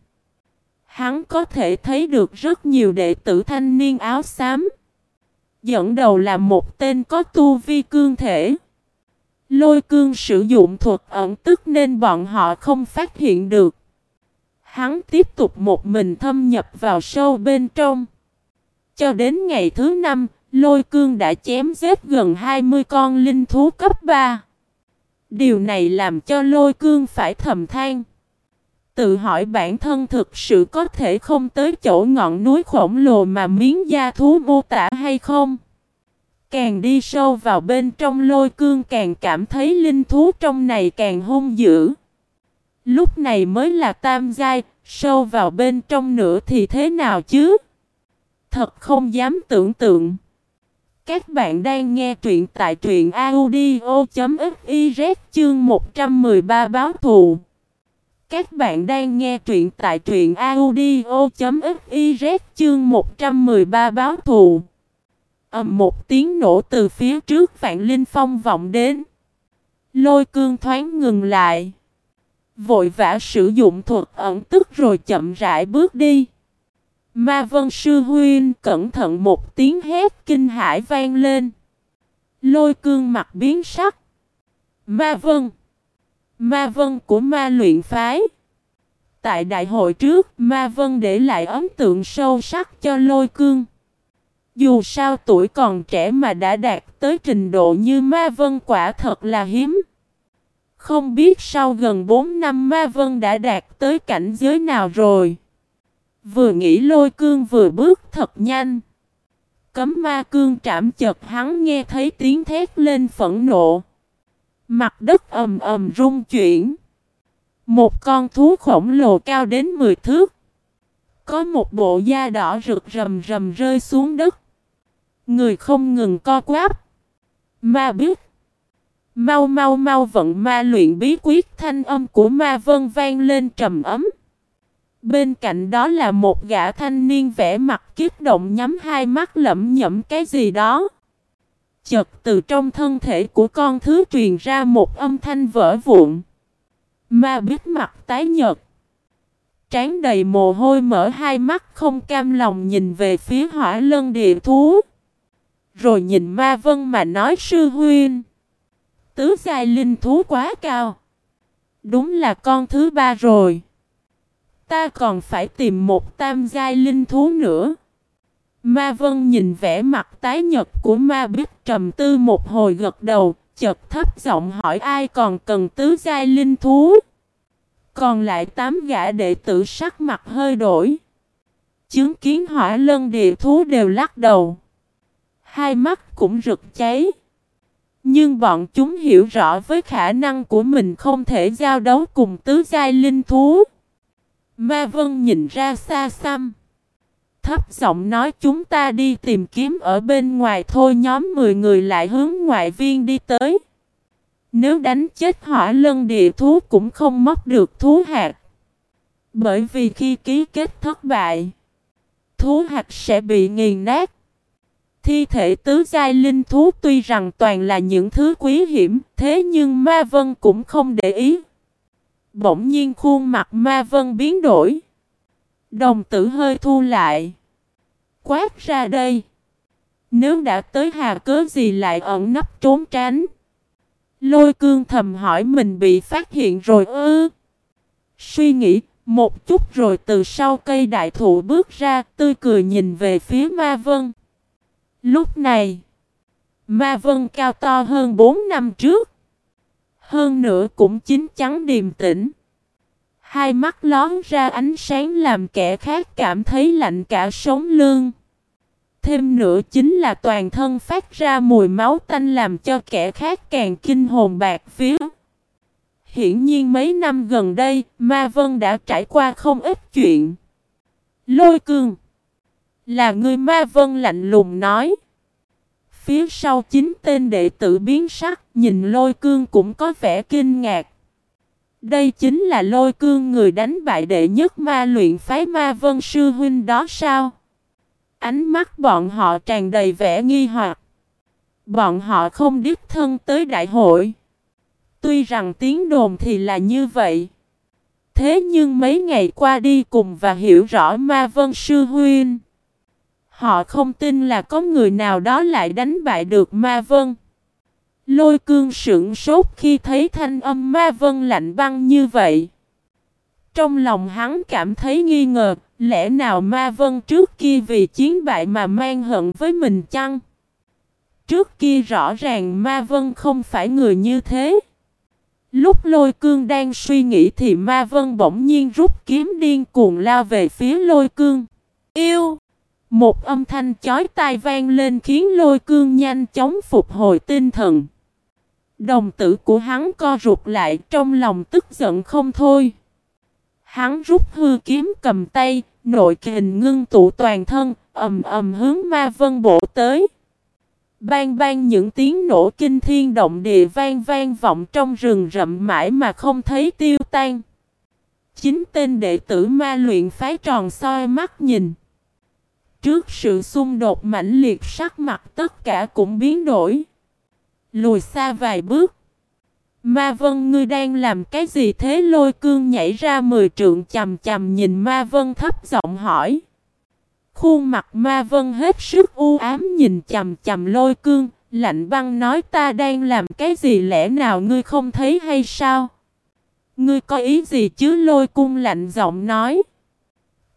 hắn có thể thấy được rất nhiều đệ tử thanh niên áo xám. Dẫn đầu là một tên có tu vi cương thể. Lôi cương sử dụng thuật ẩn tức nên bọn họ không phát hiện được. Hắn tiếp tục một mình thâm nhập vào sâu bên trong. Cho đến ngày thứ năm, lôi cương đã chém giết gần 20 con linh thú cấp 3. Điều này làm cho lôi cương phải thầm than. Tự hỏi bản thân thực sự có thể không tới chỗ ngọn núi khổng lồ mà miếng da thú mô tả hay không? Càng đi sâu vào bên trong lôi cương càng cảm thấy linh thú trong này càng hung dữ. Lúc này mới là tam giai, sâu vào bên trong nữa thì thế nào chứ? Thật không dám tưởng tượng. Các bạn đang nghe truyện tại truyện audio.fiz chương 113 báo thù. Các bạn đang nghe truyện tại truyện audio.fiz chương 113 báo thù. ầm, một tiếng nổ từ phía trước Vạn Linh Phong vọng đến. Lôi cương thoáng ngừng lại. Vội vã sử dụng thuật ẩn tức rồi chậm rãi bước đi. Ma Vân Sư huyên cẩn thận một tiếng hét kinh hãi vang lên. Lôi cương mặt biến sắc. Ma Vân Ma Vân của ma luyện phái Tại đại hội trước, Ma Vân để lại ấn tượng sâu sắc cho lôi cương. Dù sao tuổi còn trẻ mà đã đạt tới trình độ như Ma Vân quả thật là hiếm. Không biết sau gần 4 năm Ma Vân đã đạt tới cảnh giới nào rồi. Vừa nghĩ lôi cương vừa bước thật nhanh. Cấm ma cương trảm chật hắn nghe thấy tiếng thét lên phẫn nộ. Mặt đất ầm ầm rung chuyển. Một con thú khổng lồ cao đến 10 thước. Có một bộ da đỏ rực rầm rầm rơi xuống đất. Người không ngừng co quáp. Ma biết. Mau mau mau vận ma luyện bí quyết, thanh âm của ma vân vang lên trầm ấm. Bên cạnh đó là một gã thanh niên vẽ mặt kiếp động nhắm hai mắt lẩm nhẩm cái gì đó. Chợt từ trong thân thể của con thứ truyền ra một âm thanh vỡ vụn. Ma biết mặt tái nhợt. Trán đầy mồ hôi mở hai mắt không cam lòng nhìn về phía hỏa lân địa thú. Rồi nhìn ma vân mà nói, sư huyên: Tứ giai linh thú quá cao. Đúng là con thứ ba rồi. Ta còn phải tìm một tam giai linh thú nữa. Ma Vân nhìn vẻ mặt tái nhật của ma Bích trầm tư một hồi gật đầu, chợt thấp giọng hỏi ai còn cần tứ giai linh thú. Còn lại tám gã đệ tử sắc mặt hơi đổi. Chứng kiến hỏa lân địa thú đều lắc đầu. Hai mắt cũng rực cháy. Nhưng bọn chúng hiểu rõ với khả năng của mình không thể giao đấu cùng tứ giai linh thú. Ma Vân nhìn ra xa xăm. Thấp giọng nói chúng ta đi tìm kiếm ở bên ngoài thôi nhóm 10 người lại hướng ngoại viên đi tới. Nếu đánh chết hỏa lân địa thú cũng không mất được thú hạt. Bởi vì khi ký kết thất bại, thú hạt sẽ bị nghiền nát. Thi thể tứ giai linh thú tuy rằng toàn là những thứ quý hiểm, thế nhưng Ma Vân cũng không để ý. Bỗng nhiên khuôn mặt Ma Vân biến đổi. Đồng tử hơi thu lại. Quát ra đây. Nếu đã tới hà cớ gì lại ẩn nấp trốn tránh. Lôi cương thầm hỏi mình bị phát hiện rồi ư. Suy nghĩ một chút rồi từ sau cây đại thụ bước ra tươi cười nhìn về phía Ma Vân. Lúc này, Ma Vân cao to hơn 4 năm trước. Hơn nữa cũng chín chắn điềm tĩnh. Hai mắt lón ra ánh sáng làm kẻ khác cảm thấy lạnh cả sống lương. Thêm nữa chính là toàn thân phát ra mùi máu tanh làm cho kẻ khác càng kinh hồn bạc phía. Hiển nhiên mấy năm gần đây, Ma Vân đã trải qua không ít chuyện. Lôi cương Là người Ma Vân lạnh lùng nói. Phía sau chính tên đệ tử biến sắc, nhìn lôi cương cũng có vẻ kinh ngạc. Đây chính là lôi cương người đánh bại đệ nhất ma luyện phái ma vân sư huynh đó sao? Ánh mắt bọn họ tràn đầy vẻ nghi hoặc. Bọn họ không đích thân tới đại hội. Tuy rằng tiếng đồn thì là như vậy. Thế nhưng mấy ngày qua đi cùng và hiểu rõ ma vân sư huynh. Họ không tin là có người nào đó lại đánh bại được ma vân. Lôi cương sững sốt khi thấy thanh âm ma vân lạnh băng như vậy. Trong lòng hắn cảm thấy nghi ngờ, lẽ nào ma vân trước kia vì chiến bại mà mang hận với mình chăng? Trước kia rõ ràng ma vân không phải người như thế. Lúc lôi cương đang suy nghĩ thì ma vân bỗng nhiên rút kiếm điên cuồng lao về phía lôi cương. Yêu! Một âm thanh chói tai vang lên khiến lôi cương nhanh chóng phục hồi tinh thần. Đồng tử của hắn co rụt lại trong lòng tức giận không thôi. Hắn rút hư kiếm cầm tay, nội kình ngưng tụ toàn thân, ầm ầm hướng ma vân bộ tới. Bang bang những tiếng nổ kinh thiên động địa vang vang vọng trong rừng rậm mãi mà không thấy tiêu tan. Chính tên đệ tử ma luyện phái tròn soi mắt nhìn. Trước sự xung đột mãnh liệt sắc mặt tất cả cũng biến đổi. Lùi xa vài bước. Ma Vân ngươi đang làm cái gì thế lôi cương nhảy ra mười trượng chầm chầm nhìn Ma Vân thấp giọng hỏi. Khuôn mặt Ma Vân hết sức u ám nhìn chầm chầm lôi cương, lạnh băng nói ta đang làm cái gì lẽ nào ngươi không thấy hay sao? Ngươi có ý gì chứ lôi cung lạnh giọng nói.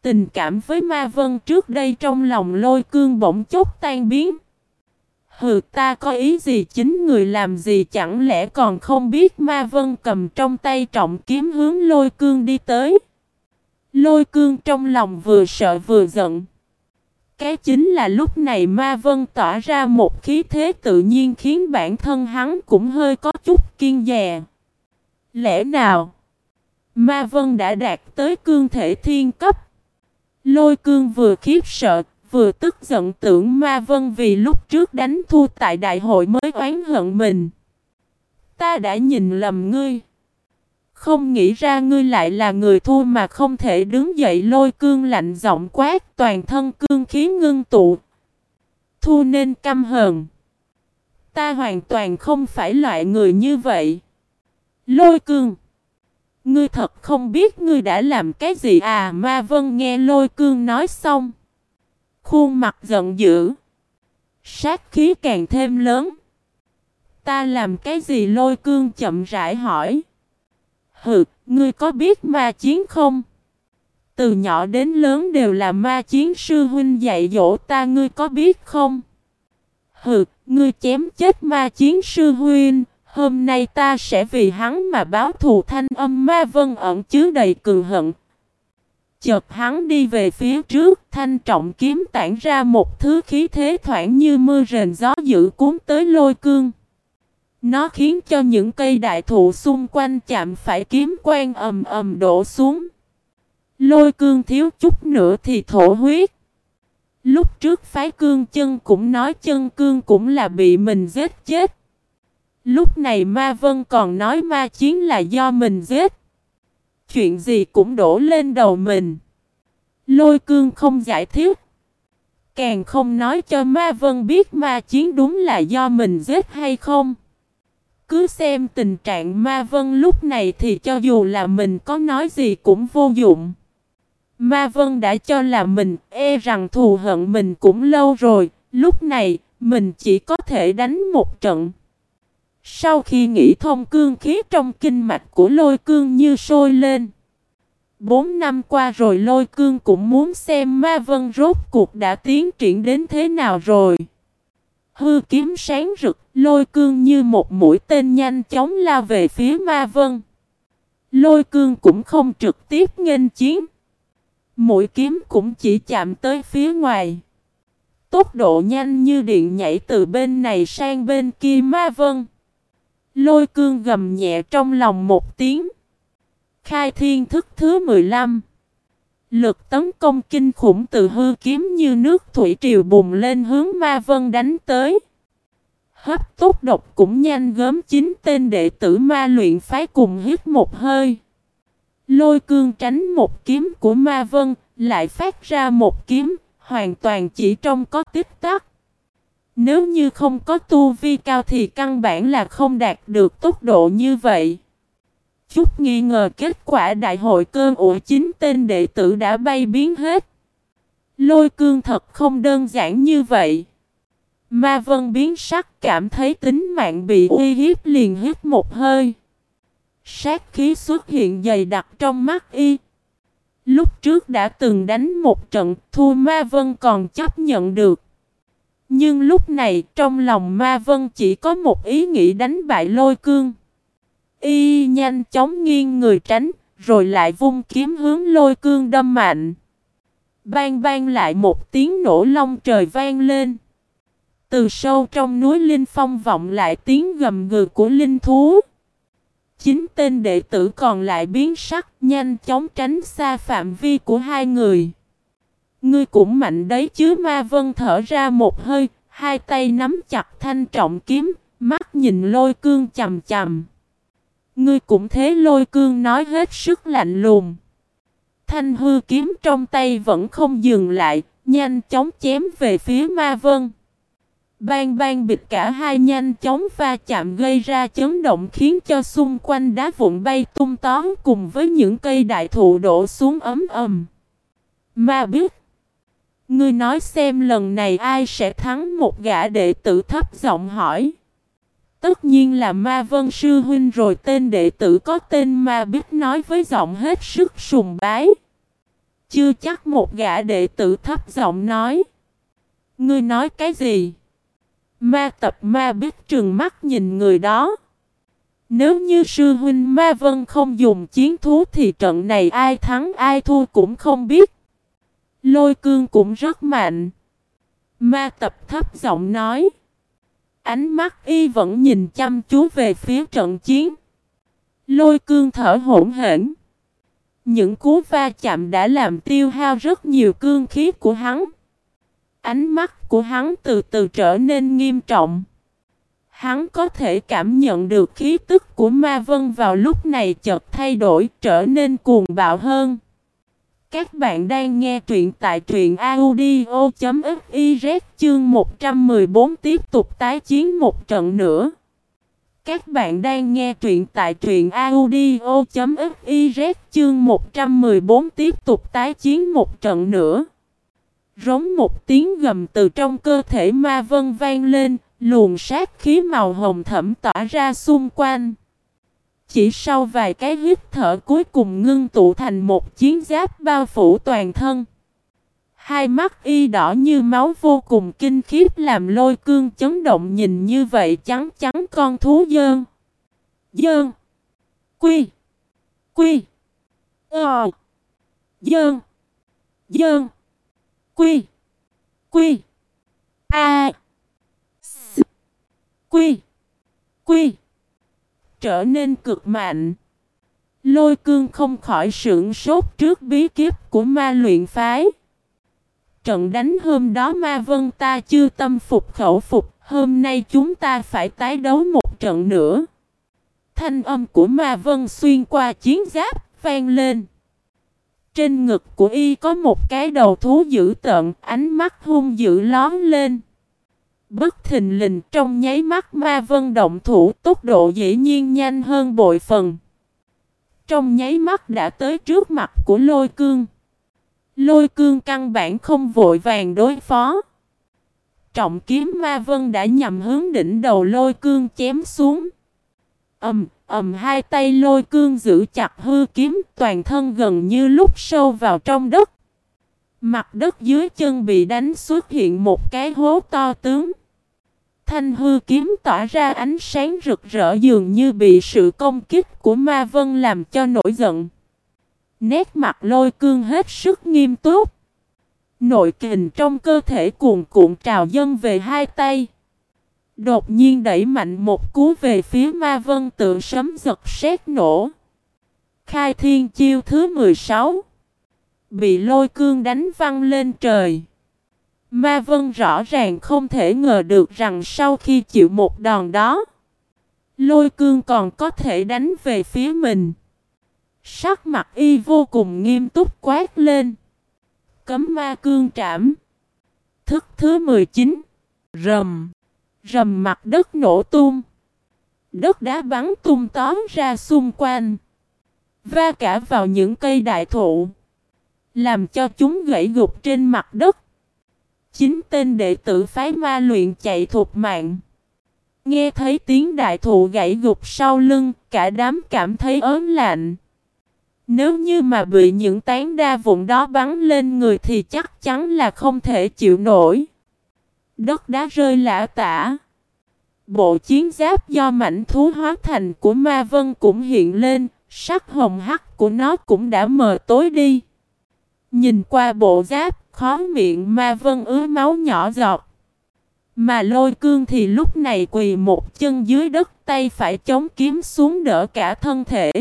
Tình cảm với Ma Vân trước đây trong lòng lôi cương bỗng chốc tan biến. Hừ, ta có ý gì, chính người làm gì chẳng lẽ còn không biết Ma Vân cầm trong tay trọng kiếm hướng lôi cương đi tới. Lôi cương trong lòng vừa sợ vừa giận. Cái chính là lúc này Ma Vân tỏa ra một khí thế tự nhiên khiến bản thân hắn cũng hơi có chút kiên dè. Lẽ nào? Ma Vân đã đạt tới cương thể thiên cấp. Lôi cương vừa khiếp sợ, vừa tức giận tưởng Ma Vân vì lúc trước đánh thua tại đại hội mới oán hận mình. Ta đã nhìn lầm ngươi. Không nghĩ ra ngươi lại là người thua mà không thể đứng dậy lôi cương lạnh giọng quát toàn thân cương khí ngưng tụ. Thu nên căm hờn. Ta hoàn toàn không phải loại người như vậy. Lôi cương. Ngươi thật không biết ngươi đã làm cái gì à ma vân nghe lôi cương nói xong. Khuôn mặt giận dữ. Sát khí càng thêm lớn. Ta làm cái gì lôi cương chậm rãi hỏi. Hừ, ngươi có biết ma chiến không? Từ nhỏ đến lớn đều là ma chiến sư huynh dạy dỗ ta ngươi có biết không? Hừ, ngươi chém chết ma chiến sư huynh, hôm nay ta sẽ vì hắn mà báo thù thanh âm ma vân ẩn chứa đầy cường hận. Chợt hắn đi về phía trước, thanh trọng kiếm tản ra một thứ khí thế thoảng như mưa rền gió dữ cuốn tới lôi cương. Nó khiến cho những cây đại thụ xung quanh chạm phải kiếm quang ầm ầm đổ xuống. Lôi cương thiếu chút nữa thì thổ huyết. Lúc trước phái cương chân cũng nói chân cương cũng là bị mình giết chết. Lúc này ma vân còn nói ma chiến là do mình giết. Chuyện gì cũng đổ lên đầu mình. Lôi cương không giải thích. Càng không nói cho ma vân biết ma chiến đúng là do mình giết hay không. Cứ xem tình trạng ma vân lúc này thì cho dù là mình có nói gì cũng vô dụng. Ma vân đã cho là mình e rằng thù hận mình cũng lâu rồi, lúc này mình chỉ có thể đánh một trận. Sau khi nghĩ thông cương khí trong kinh mạch của lôi cương như sôi lên. Bốn năm qua rồi lôi cương cũng muốn xem ma vân rốt cuộc đã tiến triển đến thế nào rồi. Hư kiếm sáng rực, lôi cương như một mũi tên nhanh chóng lao về phía ma vân. Lôi cương cũng không trực tiếp nghênh chiến. Mũi kiếm cũng chỉ chạm tới phía ngoài. Tốc độ nhanh như điện nhảy từ bên này sang bên kia ma vân. Lôi cương gầm nhẹ trong lòng một tiếng. Khai thiên thức thứ 15 Lực tấn công kinh khủng từ hư kiếm như nước thủy triều bùng lên hướng ma vân đánh tới. Hấp tốt độc cũng nhanh gớm chính tên đệ tử ma luyện phái cùng hít một hơi. Lôi cương tránh một kiếm của ma vân, lại phát ra một kiếm, hoàn toàn chỉ trong có tích tắc. Nếu như không có tu vi cao thì căn bản là không đạt được tốc độ như vậy. Chút nghi ngờ kết quả đại hội cơn ủa chính tên đệ tử đã bay biến hết. Lôi cương thật không đơn giản như vậy. Ma vân biến sắc cảm thấy tính mạng bị uy hiếp liền hít một hơi. Sát khí xuất hiện dày đặc trong mắt y. Lúc trước đã từng đánh một trận thua Ma Vân còn chấp nhận được. Nhưng lúc này trong lòng Ma Vân chỉ có một ý nghĩ đánh bại lôi cương. Y nhanh chóng nghiêng người tránh, rồi lại vung kiếm hướng lôi cương đâm mạnh. Bang bang lại một tiếng nổ long trời vang lên. Từ sâu trong núi Linh Phong vọng lại tiếng gầm gừ của linh thú. Chính tên đệ tử còn lại biến sắc nhanh chóng tránh xa phạm vi của hai người. Ngươi cũng mạnh đấy chứ ma vân thở ra một hơi, hai tay nắm chặt thanh trọng kiếm, mắt nhìn lôi cương chầm chầm. Ngươi cũng thế lôi cương nói hết sức lạnh lùng. Thanh hư kiếm trong tay vẫn không dừng lại, nhanh chóng chém về phía ma vân. Bang bang bịt cả hai nhanh chóng va chạm gây ra chấn động khiến cho xung quanh đá vụn bay tung tóm cùng với những cây đại thụ đổ xuống ấm ầm. Ma biết. Ngươi nói xem lần này ai sẽ thắng một gã đệ tử thấp giọng hỏi. Tất nhiên là ma vân sư huynh rồi, tên đệ tử có tên ma biết nói với giọng hết sức sùng bái. Chưa chắc một gã đệ tử thấp giọng nói. Ngươi nói cái gì? Ma tập ma biết trừng mắt nhìn người đó. Nếu như sư huynh ma vân không dùng chiến thú thì trận này ai thắng ai thua cũng không biết. Lôi cương cũng rất mạnh. Ma tập thấp giọng nói. Ánh mắt y vẫn nhìn chăm chú về phía trận chiến. Lôi cương thở hổn hển. Những cú va chạm đã làm tiêu hao rất nhiều cương khí của hắn. Ánh mắt của hắn từ từ trở nên nghiêm trọng. Hắn có thể cảm nhận được khí tức của ma vân vào lúc này chợt thay đổi, trở nên cuồng bạo hơn. Các bạn đang nghe truyện tại truyện audio.fiz chương 114 tiếp tục tái chiến một trận nữa. Các bạn đang nghe truyện tại truyện audio.fiz chương 114 tiếp tục tái chiến một trận nữa. Rống một tiếng gầm từ trong cơ thể ma vân vang lên, luồng sát khí màu hồng thẩm tỏa ra xung quanh. Chỉ sau vài cái hít thở cuối cùng ngưng tụ thành một chiến giáp bao phủ toàn thân. Hai mắt y đỏ như máu vô cùng kinh khiếp làm lôi cương chấn động nhìn như vậy trắng trắng con thú dơn. Dơn. Quy. Quy. Ờ. Dơn. Dơn. Quy. Quy. A. S. Quy. Quy trở nên cực mạnh. Lôi cương không khỏi sưởng sốt trước bí kiếp của ma luyện phái. Trận đánh hôm đó ma vân ta chưa tâm phục khẩu phục, hôm nay chúng ta phải tái đấu một trận nữa. Thanh âm của ma vân xuyên qua chiến giáp, vang lên. Trên ngực của y có một cái đầu thú dữ tợn, ánh mắt hung dữ lón lên. Bất thình lình trong nháy mắt ma vân động thủ tốc độ dĩ nhiên nhanh hơn bội phần. Trong nháy mắt đã tới trước mặt của lôi cương. Lôi cương căn bản không vội vàng đối phó. Trọng kiếm ma vân đã nhằm hướng đỉnh đầu lôi cương chém xuống. Ẩm, ầm hai tay lôi cương giữ chặt hư kiếm toàn thân gần như lúc sâu vào trong đất. Mặt đất dưới chân bị đánh xuất hiện một cái hố to tướng. Thanh hư kiếm tỏa ra ánh sáng rực rỡ dường như bị sự công kích của ma vân làm cho nổi giận. Nét mặt lôi cương hết sức nghiêm túc. Nội kình trong cơ thể cuồn cuộn trào dân về hai tay. Đột nhiên đẩy mạnh một cú về phía ma vân tượng sấm giật sét nổ. Khai thiên chiêu thứ 16 Bị lôi cương đánh văng lên trời. Ma Vân rõ ràng không thể ngờ được rằng sau khi chịu một đòn đó, lôi cương còn có thể đánh về phía mình. Sắc mặt y vô cùng nghiêm túc quát lên. Cấm ma cương trảm. Thức thứ 19. Rầm. Rầm mặt đất nổ tung. Đất đá bắn tung tóm ra xung quanh. Va cả vào những cây đại thụ. Làm cho chúng gãy gục trên mặt đất. Chính tên đệ tử phái ma luyện chạy thuộc mạng. Nghe thấy tiếng đại thụ gãy gục sau lưng, cả đám cảm thấy ớn lạnh. Nếu như mà bị những tán đa vụn đó bắn lên người thì chắc chắn là không thể chịu nổi. Đất đá rơi lã tả. Bộ chiến giáp do mảnh thú hóa thành của ma vân cũng hiện lên, sắc hồng hắc của nó cũng đã mờ tối đi. Nhìn qua bộ giáp, khó miệng ma vân ứa máu nhỏ giọt. Mà lôi cương thì lúc này quỳ một chân dưới đất tay phải chống kiếm xuống đỡ cả thân thể.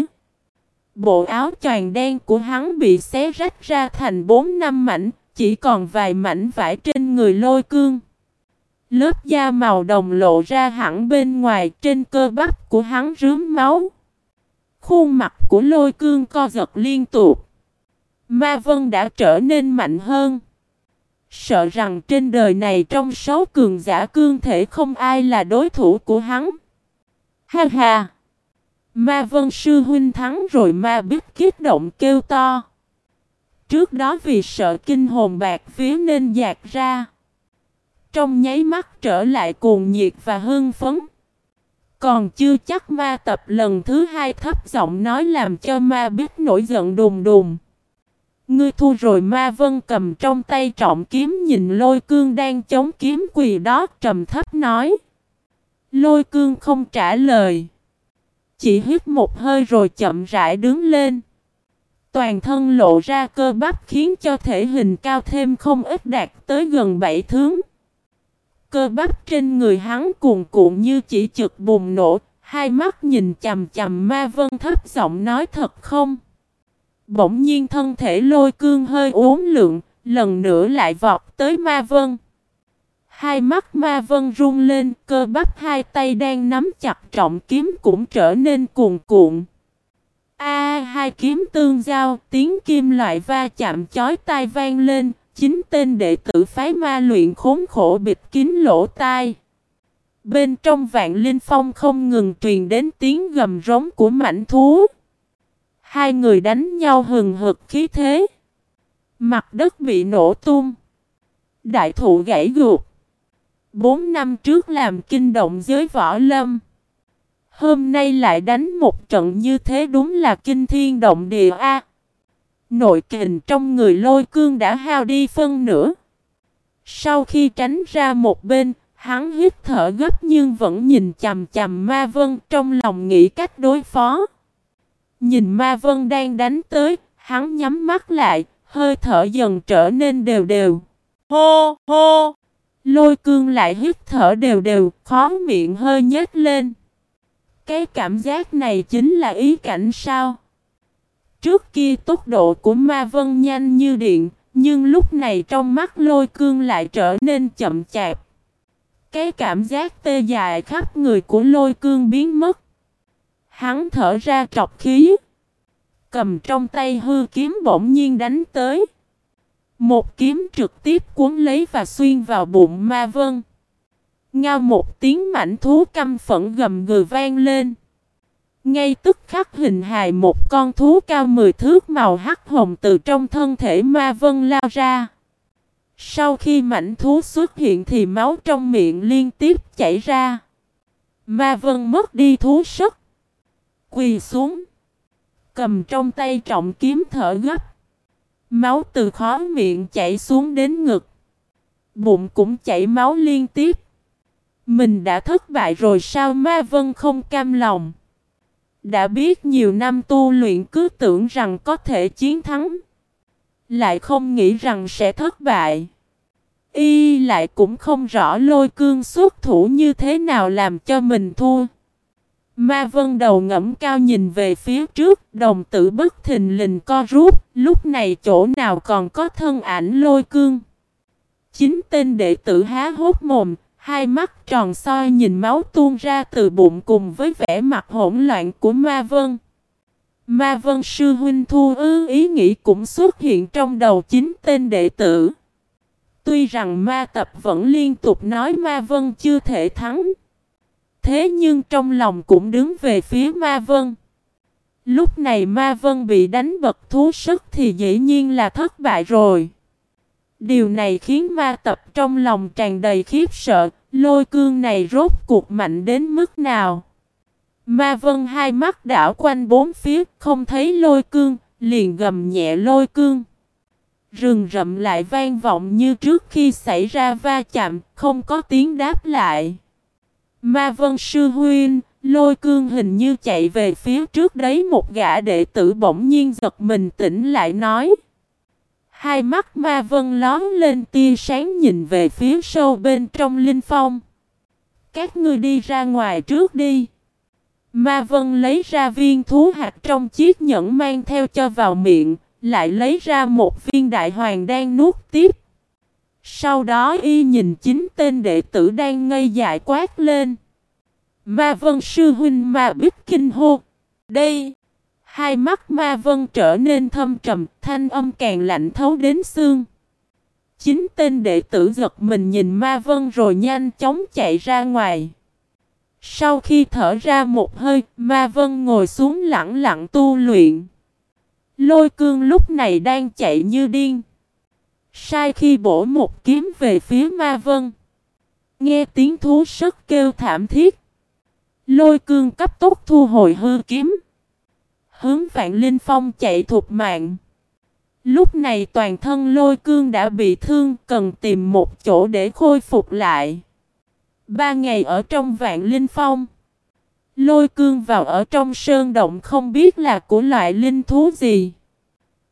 Bộ áo choàng đen của hắn bị xé rách ra thành bốn năm mảnh, chỉ còn vài mảnh vải trên người lôi cương. Lớp da màu đồng lộ ra hẳn bên ngoài trên cơ bắp của hắn rướm máu. Khuôn mặt của lôi cương co giật liên tục. Ma Vân đã trở nên mạnh hơn. Sợ rằng trên đời này trong sáu cường giả cương thể không ai là đối thủ của hắn. Ha ha! Ma Vân Sư Huynh thắng rồi ma biết kích động kêu to. Trước đó vì sợ kinh hồn bạc phía nên dạt ra. Trong nháy mắt trở lại cuồng nhiệt và hưng phấn. Còn chưa chắc ma tập lần thứ hai thấp giọng nói làm cho ma biết nổi giận đùng đùng. Ngươi thu rồi ma vân cầm trong tay trọng kiếm nhìn lôi cương đang chống kiếm quỳ đó trầm thấp nói. Lôi cương không trả lời. Chỉ hít một hơi rồi chậm rãi đứng lên. Toàn thân lộ ra cơ bắp khiến cho thể hình cao thêm không ít đạt tới gần bảy thước. Cơ bắp trên người hắn cuồn cuộn như chỉ trực bùng nổ, hai mắt nhìn chầm chầm ma vân thấp giọng nói thật không? Bỗng nhiên thân thể lôi cương hơi uốn lượng, lần nữa lại vọt tới ma vân. Hai mắt ma vân run lên, cơ bắp hai tay đang nắm chặt trọng kiếm cũng trở nên cuồn cuộn. A hai kiếm tương giao, tiếng kim loại va chạm chói tai vang lên, chính tên đệ tử phái ma luyện khốn khổ bịt kín lỗ tai. Bên trong vạn linh phong không ngừng truyền đến tiếng gầm rống của mảnh thú. Hai người đánh nhau hừng hực khí thế. Mặt đất bị nổ tung. Đại thụ gãy gục. Bốn năm trước làm kinh động giới võ lâm. Hôm nay lại đánh một trận như thế đúng là kinh thiên động địa A. Nội kình trong người lôi cương đã hao đi phân nửa. Sau khi tránh ra một bên, hắn hít thở gấp nhưng vẫn nhìn chằm chằm ma vân trong lòng nghĩ cách đối phó. Nhìn ma vân đang đánh tới, hắn nhắm mắt lại, hơi thở dần trở nên đều đều. Hô, hô! Lôi cương lại hít thở đều đều, khó miệng hơi nhếch lên. Cái cảm giác này chính là ý cảnh sao? Trước kia tốc độ của ma vân nhanh như điện, nhưng lúc này trong mắt lôi cương lại trở nên chậm chạp. Cái cảm giác tê dại khắp người của lôi cương biến mất. Hắn thở ra trọc khí. Cầm trong tay hư kiếm bỗng nhiên đánh tới. Một kiếm trực tiếp cuốn lấy và xuyên vào bụng ma vân. Ngao một tiếng mảnh thú căm phẫn gầm gừ vang lên. Ngay tức khắc hình hài một con thú cao mười thước màu hắc hồng từ trong thân thể ma vân lao ra. Sau khi mảnh thú xuất hiện thì máu trong miệng liên tiếp chảy ra. Ma vân mất đi thú sức. Quỳ xuống. Cầm trong tay trọng kiếm thở gấp. Máu từ khó miệng chảy xuống đến ngực. Bụng cũng chảy máu liên tiếp. Mình đã thất bại rồi sao Ma Vân không cam lòng. Đã biết nhiều năm tu luyện cứ tưởng rằng có thể chiến thắng. Lại không nghĩ rằng sẽ thất bại. Y lại cũng không rõ lôi cương xuất thủ như thế nào làm cho mình thua. Ma vân đầu ngẫm cao nhìn về phía trước, đồng tử bất thình lình co rút, lúc này chỗ nào còn có thân ảnh lôi cương. Chính tên đệ tử há hốt mồm, hai mắt tròn soi nhìn máu tuôn ra từ bụng cùng với vẻ mặt hỗn loạn của ma vân. Ma vân sư huynh thu ư ý nghĩ cũng xuất hiện trong đầu chính tên đệ tử. Tuy rằng ma tập vẫn liên tục nói ma vân chưa thể thắng. Thế nhưng trong lòng cũng đứng về phía Ma Vân. Lúc này Ma Vân bị đánh bật thú sức thì dĩ nhiên là thất bại rồi. Điều này khiến ma tập trong lòng tràn đầy khiếp sợ, lôi cương này rốt cuộc mạnh đến mức nào. Ma Vân hai mắt đảo quanh bốn phía, không thấy lôi cương, liền gầm nhẹ lôi cương. Rừng rậm lại vang vọng như trước khi xảy ra va chạm, không có tiếng đáp lại. Ma Vân Sư Huynh, lôi cương hình như chạy về phía trước đấy một gã đệ tử bỗng nhiên giật mình tỉnh lại nói. Hai mắt Ma Vân lón lên tia sáng nhìn về phía sâu bên trong linh phong. Các ngươi đi ra ngoài trước đi. Ma Vân lấy ra viên thú hạt trong chiếc nhẫn mang theo cho vào miệng, lại lấy ra một viên đại hoàng đang nuốt tiếp. Sau đó y nhìn chính tên đệ tử đang ngây dại quát lên. Ma vân sư huynh ma biết kinh hô. Đây! Hai mắt ma vân trở nên thâm trầm, thanh âm càng lạnh thấu đến xương. Chính tên đệ tử giật mình nhìn ma vân rồi nhanh chóng chạy ra ngoài. Sau khi thở ra một hơi, ma vân ngồi xuống lặng lặng tu luyện. Lôi cương lúc này đang chạy như điên. Sai khi bổ một kiếm về phía ma vân. Nghe tiếng thú sức kêu thảm thiết. Lôi cương cấp tốc thu hồi hư kiếm. Hướng vạn linh phong chạy thuộc mạng. Lúc này toàn thân lôi cương đã bị thương, cần tìm một chỗ để khôi phục lại. Ba ngày ở trong vạn linh phong. Lôi cương vào ở trong sơn động không biết là của loại linh thú gì.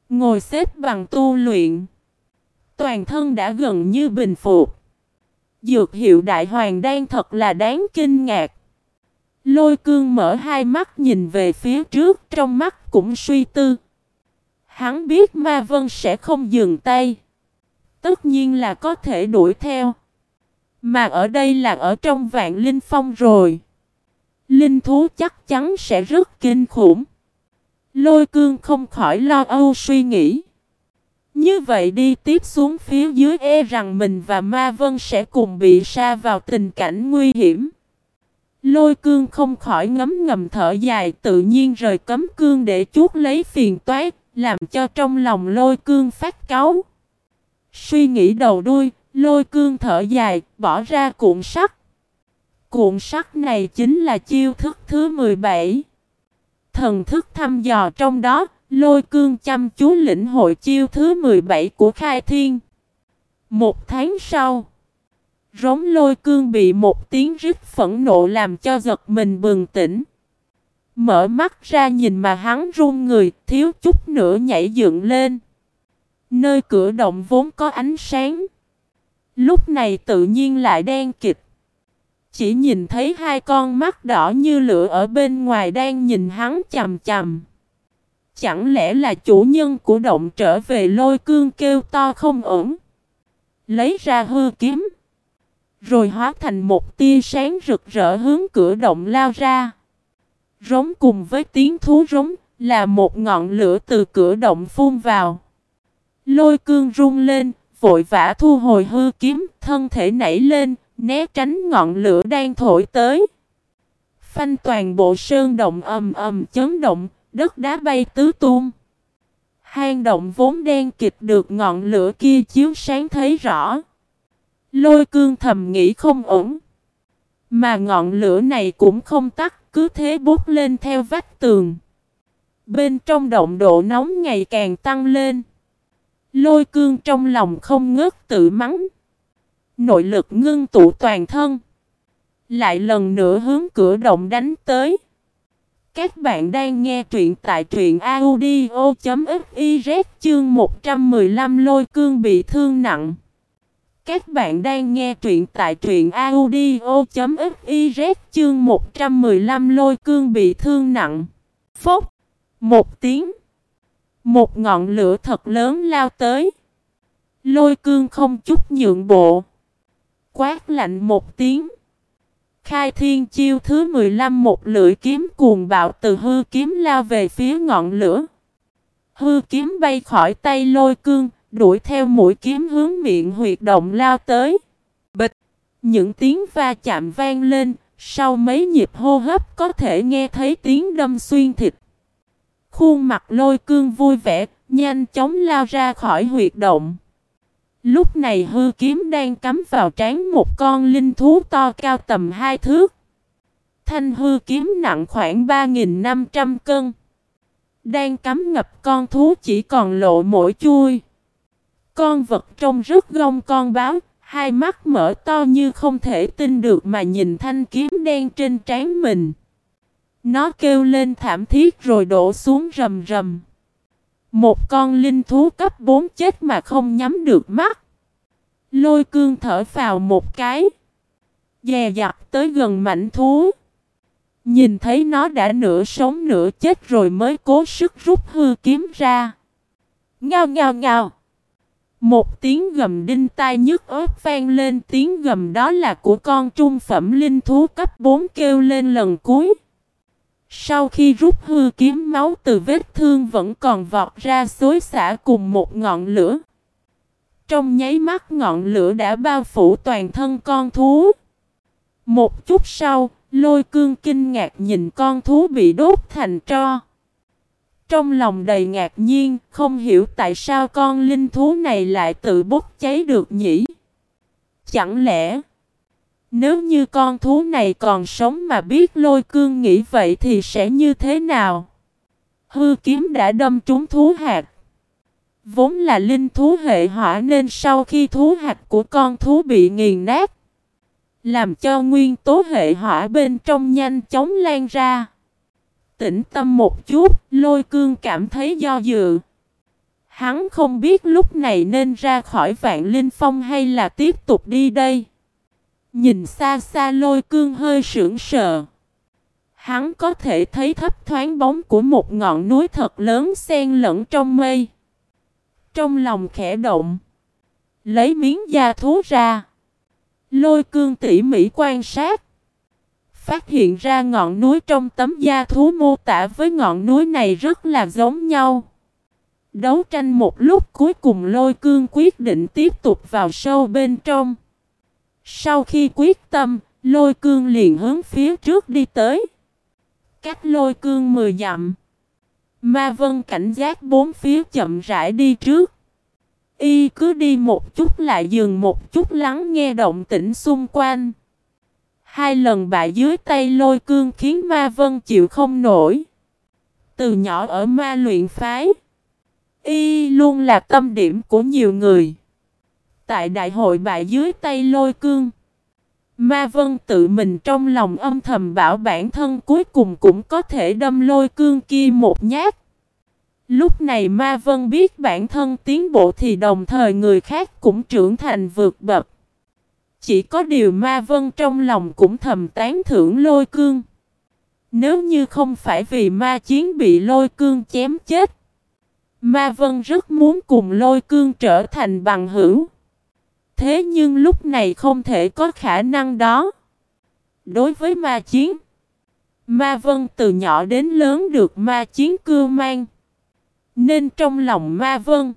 Ngồi xếp bằng tu luyện. Toàn thân đã gần như bình phục. Dược hiệu đại hoàng đang thật là đáng kinh ngạc. Lôi cương mở hai mắt nhìn về phía trước, trong mắt cũng suy tư. Hắn biết ma vân sẽ không dừng tay. Tất nhiên là có thể đuổi theo. Mà ở đây là ở trong vạn linh phong rồi. Linh thú chắc chắn sẽ rất kinh khủng. Lôi cương không khỏi lo âu suy nghĩ. Như vậy đi tiếp xuống phía dưới e rằng mình và Ma Vân sẽ cùng bị sa vào tình cảnh nguy hiểm. Lôi cương không khỏi ngấm ngầm thở dài tự nhiên rời cấm cương để chuốt lấy phiền toái, làm cho trong lòng lôi cương phát cáu. Suy nghĩ đầu đuôi, lôi cương thở dài, bỏ ra cuộn sắt. Cuộn sắt này chính là chiêu thức thứ 17. Thần thức thăm dò trong đó, lôi cương chăm chú lĩnh hội chiêu thứ 17 của khai thiên. Một tháng sau, rống lôi cương bị một tiếng rít phẫn nộ làm cho giật mình bừng tỉnh. Mở mắt ra nhìn mà hắn run người, thiếu chút nữa nhảy dựng lên. Nơi cửa động vốn có ánh sáng. Lúc này tự nhiên lại đen kịch. Chỉ nhìn thấy hai con mắt đỏ như lửa ở bên ngoài đang nhìn hắn chầm chầm. Chẳng lẽ là chủ nhân của động trở về lôi cương kêu to không ổn. Lấy ra hư kiếm. Rồi hóa thành một tia sáng rực rỡ hướng cửa động lao ra. Rống cùng với tiếng thú rống là một ngọn lửa từ cửa động phun vào. Lôi cương rung lên, vội vã thu hồi hư kiếm, thân thể nảy lên, né tránh ngọn lửa đang thổi tới. Phanh toàn bộ sơn động ầm ầm chấn động, đất đá bay tứ tung. Hang động vốn đen kịch được ngọn lửa kia chiếu sáng thấy rõ. Lôi cương thầm nghĩ không ổn. Mà ngọn lửa này cũng không tắt, cứ thế bốc lên theo vách tường. Bên trong động độ nóng ngày càng tăng lên. Lôi cương trong lòng không ngớt tự mắng. Nội lực ngưng tụ toàn thân. Lại lần nữa hướng cửa động đánh tới. Các bạn đang nghe truyện tại truyện audio.fiz chương 115 lôi cương bị thương nặng. Các bạn đang nghe truyện tại truyện audio.fiz chương 115 lôi cương bị thương nặng. Phốc. Một tiếng. Một ngọn lửa thật lớn lao tới. Lôi cương không chút nhượng bộ. Quát lạnh một tiếng. Khai thiên chiêu thứ 15 một lưỡi kiếm cuồng bạo từ hư kiếm lao về phía ngọn lửa. Hư kiếm bay khỏi tay lôi cương, đuổi theo mũi kiếm hướng miệng huyệt động lao tới. Bịch! Những tiếng va chạm vang lên, sau mấy nhịp hô hấp có thể nghe thấy tiếng đâm xuyên thịt. Khuôn mặt lôi cương vui vẻ, nhanh chóng lao ra khỏi huyệt động. Lúc này hư kiếm đang cắm vào trán một con linh thú to cao tầm hai thước. Thanh hư kiếm nặng khoảng 3.500 cân. Đang cắm ngập con thú chỉ còn lộ mỗi chui. Con vật trông rất gông con báo, hai mắt mở to như không thể tin được mà nhìn thanh kiếm đen trên trán mình. Nó kêu lên thảm thiết rồi đổ xuống rầm rầm. Một con linh thú cấp 4 chết mà không nhắm được mắt. Lôi cương thở vào một cái. Dè dặt tới gần mảnh thú. Nhìn thấy nó đã nửa sống nửa chết rồi mới cố sức rút hư kiếm ra. Ngao ngao ngao. Một tiếng gầm đinh tai nhức ớt vang lên tiếng gầm đó là của con trung phẩm linh thú cấp 4 kêu lên lần cuối. Sau khi rút hư kiếm máu từ vết thương vẫn còn vọt ra xối xả cùng một ngọn lửa. Trong nháy mắt ngọn lửa đã bao phủ toàn thân con thú. Một chút sau, lôi cương kinh ngạc nhìn con thú bị đốt thành tro. Trong lòng đầy ngạc nhiên, không hiểu tại sao con linh thú này lại tự bốc cháy được nhỉ? Chẳng lẽ, nếu như con thú này còn sống mà biết lôi cương nghĩ vậy thì sẽ như thế nào? Hư kiếm đã đâm trúng thú hạt. Vốn là linh thú hệ hỏa nên sau khi thú hạt của con thú bị nghiền nát, làm cho nguyên tố hệ hỏa bên trong nhanh chóng lan ra. Tĩnh tâm một chút, lôi cương cảm thấy do dự. Hắn không biết lúc này nên ra khỏi vạn linh phong hay là tiếp tục đi đây. Nhìn xa xa lôi cương hơi sững sờ. Hắn có thể thấy thấp thoáng bóng của một ngọn núi thật lớn xen lẫn trong mây. Trong lòng khẽ động. Lấy miếng da thú ra. Lôi cương tỉ mỉ quan sát. Phát hiện ra ngọn núi trong tấm da thú mô tả với ngọn núi này rất là giống nhau. Đấu tranh một lúc cuối cùng lôi cương quyết định tiếp tục vào sâu bên trong. Sau khi quyết tâm, lôi cương liền hướng phía trước đi tới. Cách lôi cương 10 dặm. Ma vân cảnh giác bốn phía chậm rãi đi trước. Y cứ đi một chút lại dừng một chút lắng nghe động tĩnh xung quanh. Hai lần bại dưới tay lôi cương khiến ma vân chịu không nổi. Từ nhỏ ở ma luyện phái. Y luôn là tâm điểm của nhiều người. Tại đại hội bại dưới tay lôi cương. Ma vân tự mình trong lòng âm thầm bảo bản thân cuối cùng cũng có thể đâm lôi cương kia một nhát. Lúc này Ma Vân biết bản thân tiến bộ thì đồng thời người khác cũng trưởng thành vượt bậc. Chỉ có điều Ma Vân trong lòng cũng thầm tán thưởng lôi cương. Nếu như không phải vì ma chiến bị lôi cương chém chết. Ma Vân rất muốn cùng lôi cương trở thành bằng hữu. Thế nhưng lúc này không thể có khả năng đó. Đối với ma chiến, Ma Vân từ nhỏ đến lớn được ma chiến cưa mang. Nên trong lòng ma vân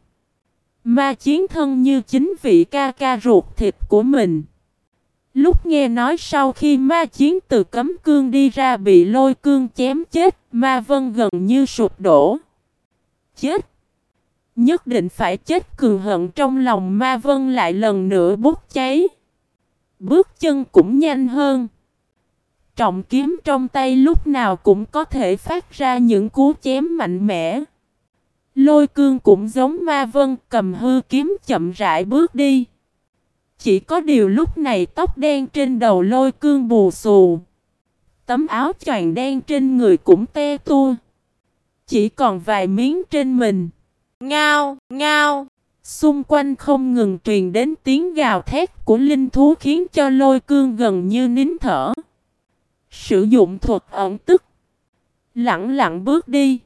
Ma chiến thân như chính vị ca ca ruột thịt của mình Lúc nghe nói sau khi ma chiến từ cấm cương đi ra bị lôi cương chém chết Ma vân gần như sụp đổ Chết Nhất định phải chết cường hận trong lòng ma vân lại lần nữa bút cháy Bước chân cũng nhanh hơn Trọng kiếm trong tay lúc nào cũng có thể phát ra những cú chém mạnh mẽ Lôi cương cũng giống ma vân, cầm hư kiếm chậm rãi bước đi. Chỉ có điều lúc này tóc đen trên đầu lôi cương bù xù. Tấm áo choàng đen trên người cũng te tua. Chỉ còn vài miếng trên mình. Ngao, ngao. Xung quanh không ngừng truyền đến tiếng gào thét của linh thú khiến cho lôi cương gần như nín thở. Sử dụng thuật ẩn tức. Lặng lặng bước đi.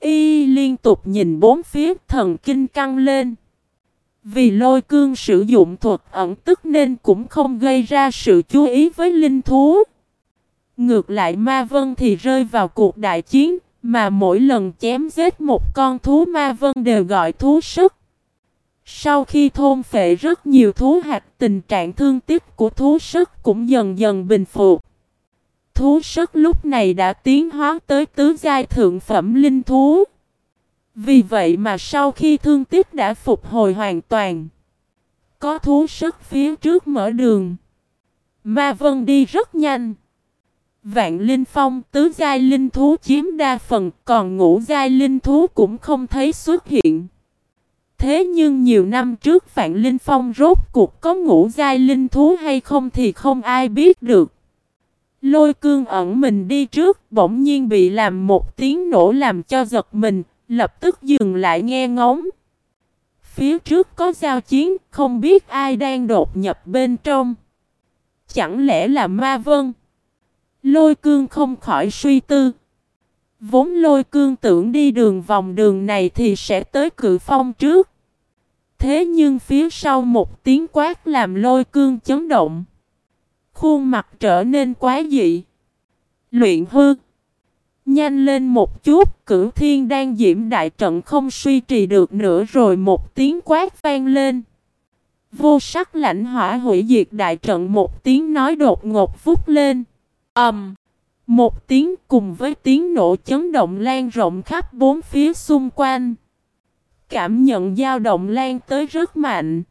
Y liên tục nhìn bốn phía thần kinh căng lên. Vì lôi cương sử dụng thuật ẩn tức nên cũng không gây ra sự chú ý với linh thú. Ngược lại ma vân thì rơi vào cuộc đại chiến, mà mỗi lần chém giết một con thú ma vân đều gọi thú sức. Sau khi thôn phệ rất nhiều thú hạt tình trạng thương tích của thú sức cũng dần dần bình phục thú sức lúc này đã tiến hóa tới tứ giai thượng phẩm linh thú. Vì vậy mà sau khi thương tiếc đã phục hồi hoàn toàn, có thú sức phía trước mở đường. Ma Vân đi rất nhanh. Vạn Linh Phong tứ giai linh thú chiếm đa phần, còn ngũ giai linh thú cũng không thấy xuất hiện. Thế nhưng nhiều năm trước Vạn Linh Phong rốt cuộc có ngũ giai linh thú hay không thì không ai biết được. Lôi cương ẩn mình đi trước, bỗng nhiên bị làm một tiếng nổ làm cho giật mình, lập tức dừng lại nghe ngóng. Phía trước có giao chiến, không biết ai đang đột nhập bên trong. Chẳng lẽ là ma vân? Lôi cương không khỏi suy tư. Vốn lôi cương tưởng đi đường vòng đường này thì sẽ tới cự phong trước. Thế nhưng phía sau một tiếng quát làm lôi cương chấn động. Khuôn mặt trở nên quá dị. Luyện hư. Nhanh lên một chút, cửu thiên đang diễm đại trận không suy trì được nữa rồi một tiếng quát vang lên. Vô sắc lãnh hỏa hủy diệt đại trận một tiếng nói đột ngột vút lên ầm, um, Một tiếng cùng với tiếng nổ chấn động lan rộng khắp bốn phía xung quanh. Cảm nhận dao động lan tới rất mạnh.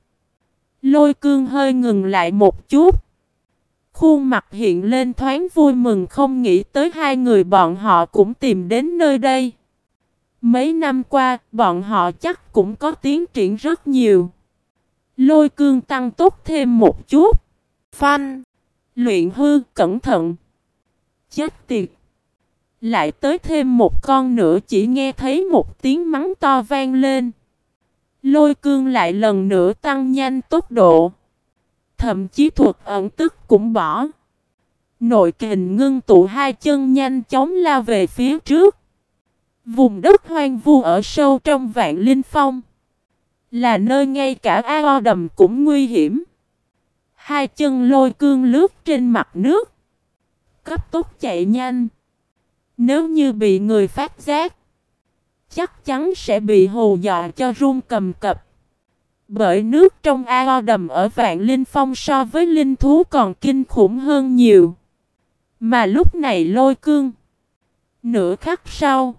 Lôi cương hơi ngừng lại một chút. Khuôn mặt hiện lên thoáng vui mừng không nghĩ tới hai người bọn họ cũng tìm đến nơi đây. Mấy năm qua, bọn họ chắc cũng có tiến triển rất nhiều. Lôi cương tăng tốc thêm một chút. Phanh. Luyện hư, cẩn thận. Chết tiệt. Lại tới thêm một con nữa chỉ nghe thấy một tiếng mắng to vang lên. Lôi cương lại lần nữa tăng nhanh tốc độ. Thậm chí thuật ẩn tức cũng bỏ. Nội kình ngưng tụ hai chân nhanh chóng lao về phía trước. Vùng đất hoang vu ở sâu trong vạn linh phong. Là nơi ngay cả ao đầm cũng nguy hiểm. Hai chân lôi cương lướt trên mặt nước. Cấp tốc chạy nhanh. Nếu như bị người phát giác. Chắc chắn sẽ bị hù dọa cho run cầm cập. Bởi nước trong ao đầm ở vạn linh phong so với linh thú còn kinh khủng hơn nhiều. Mà lúc này lôi cương. Nửa khắc sau.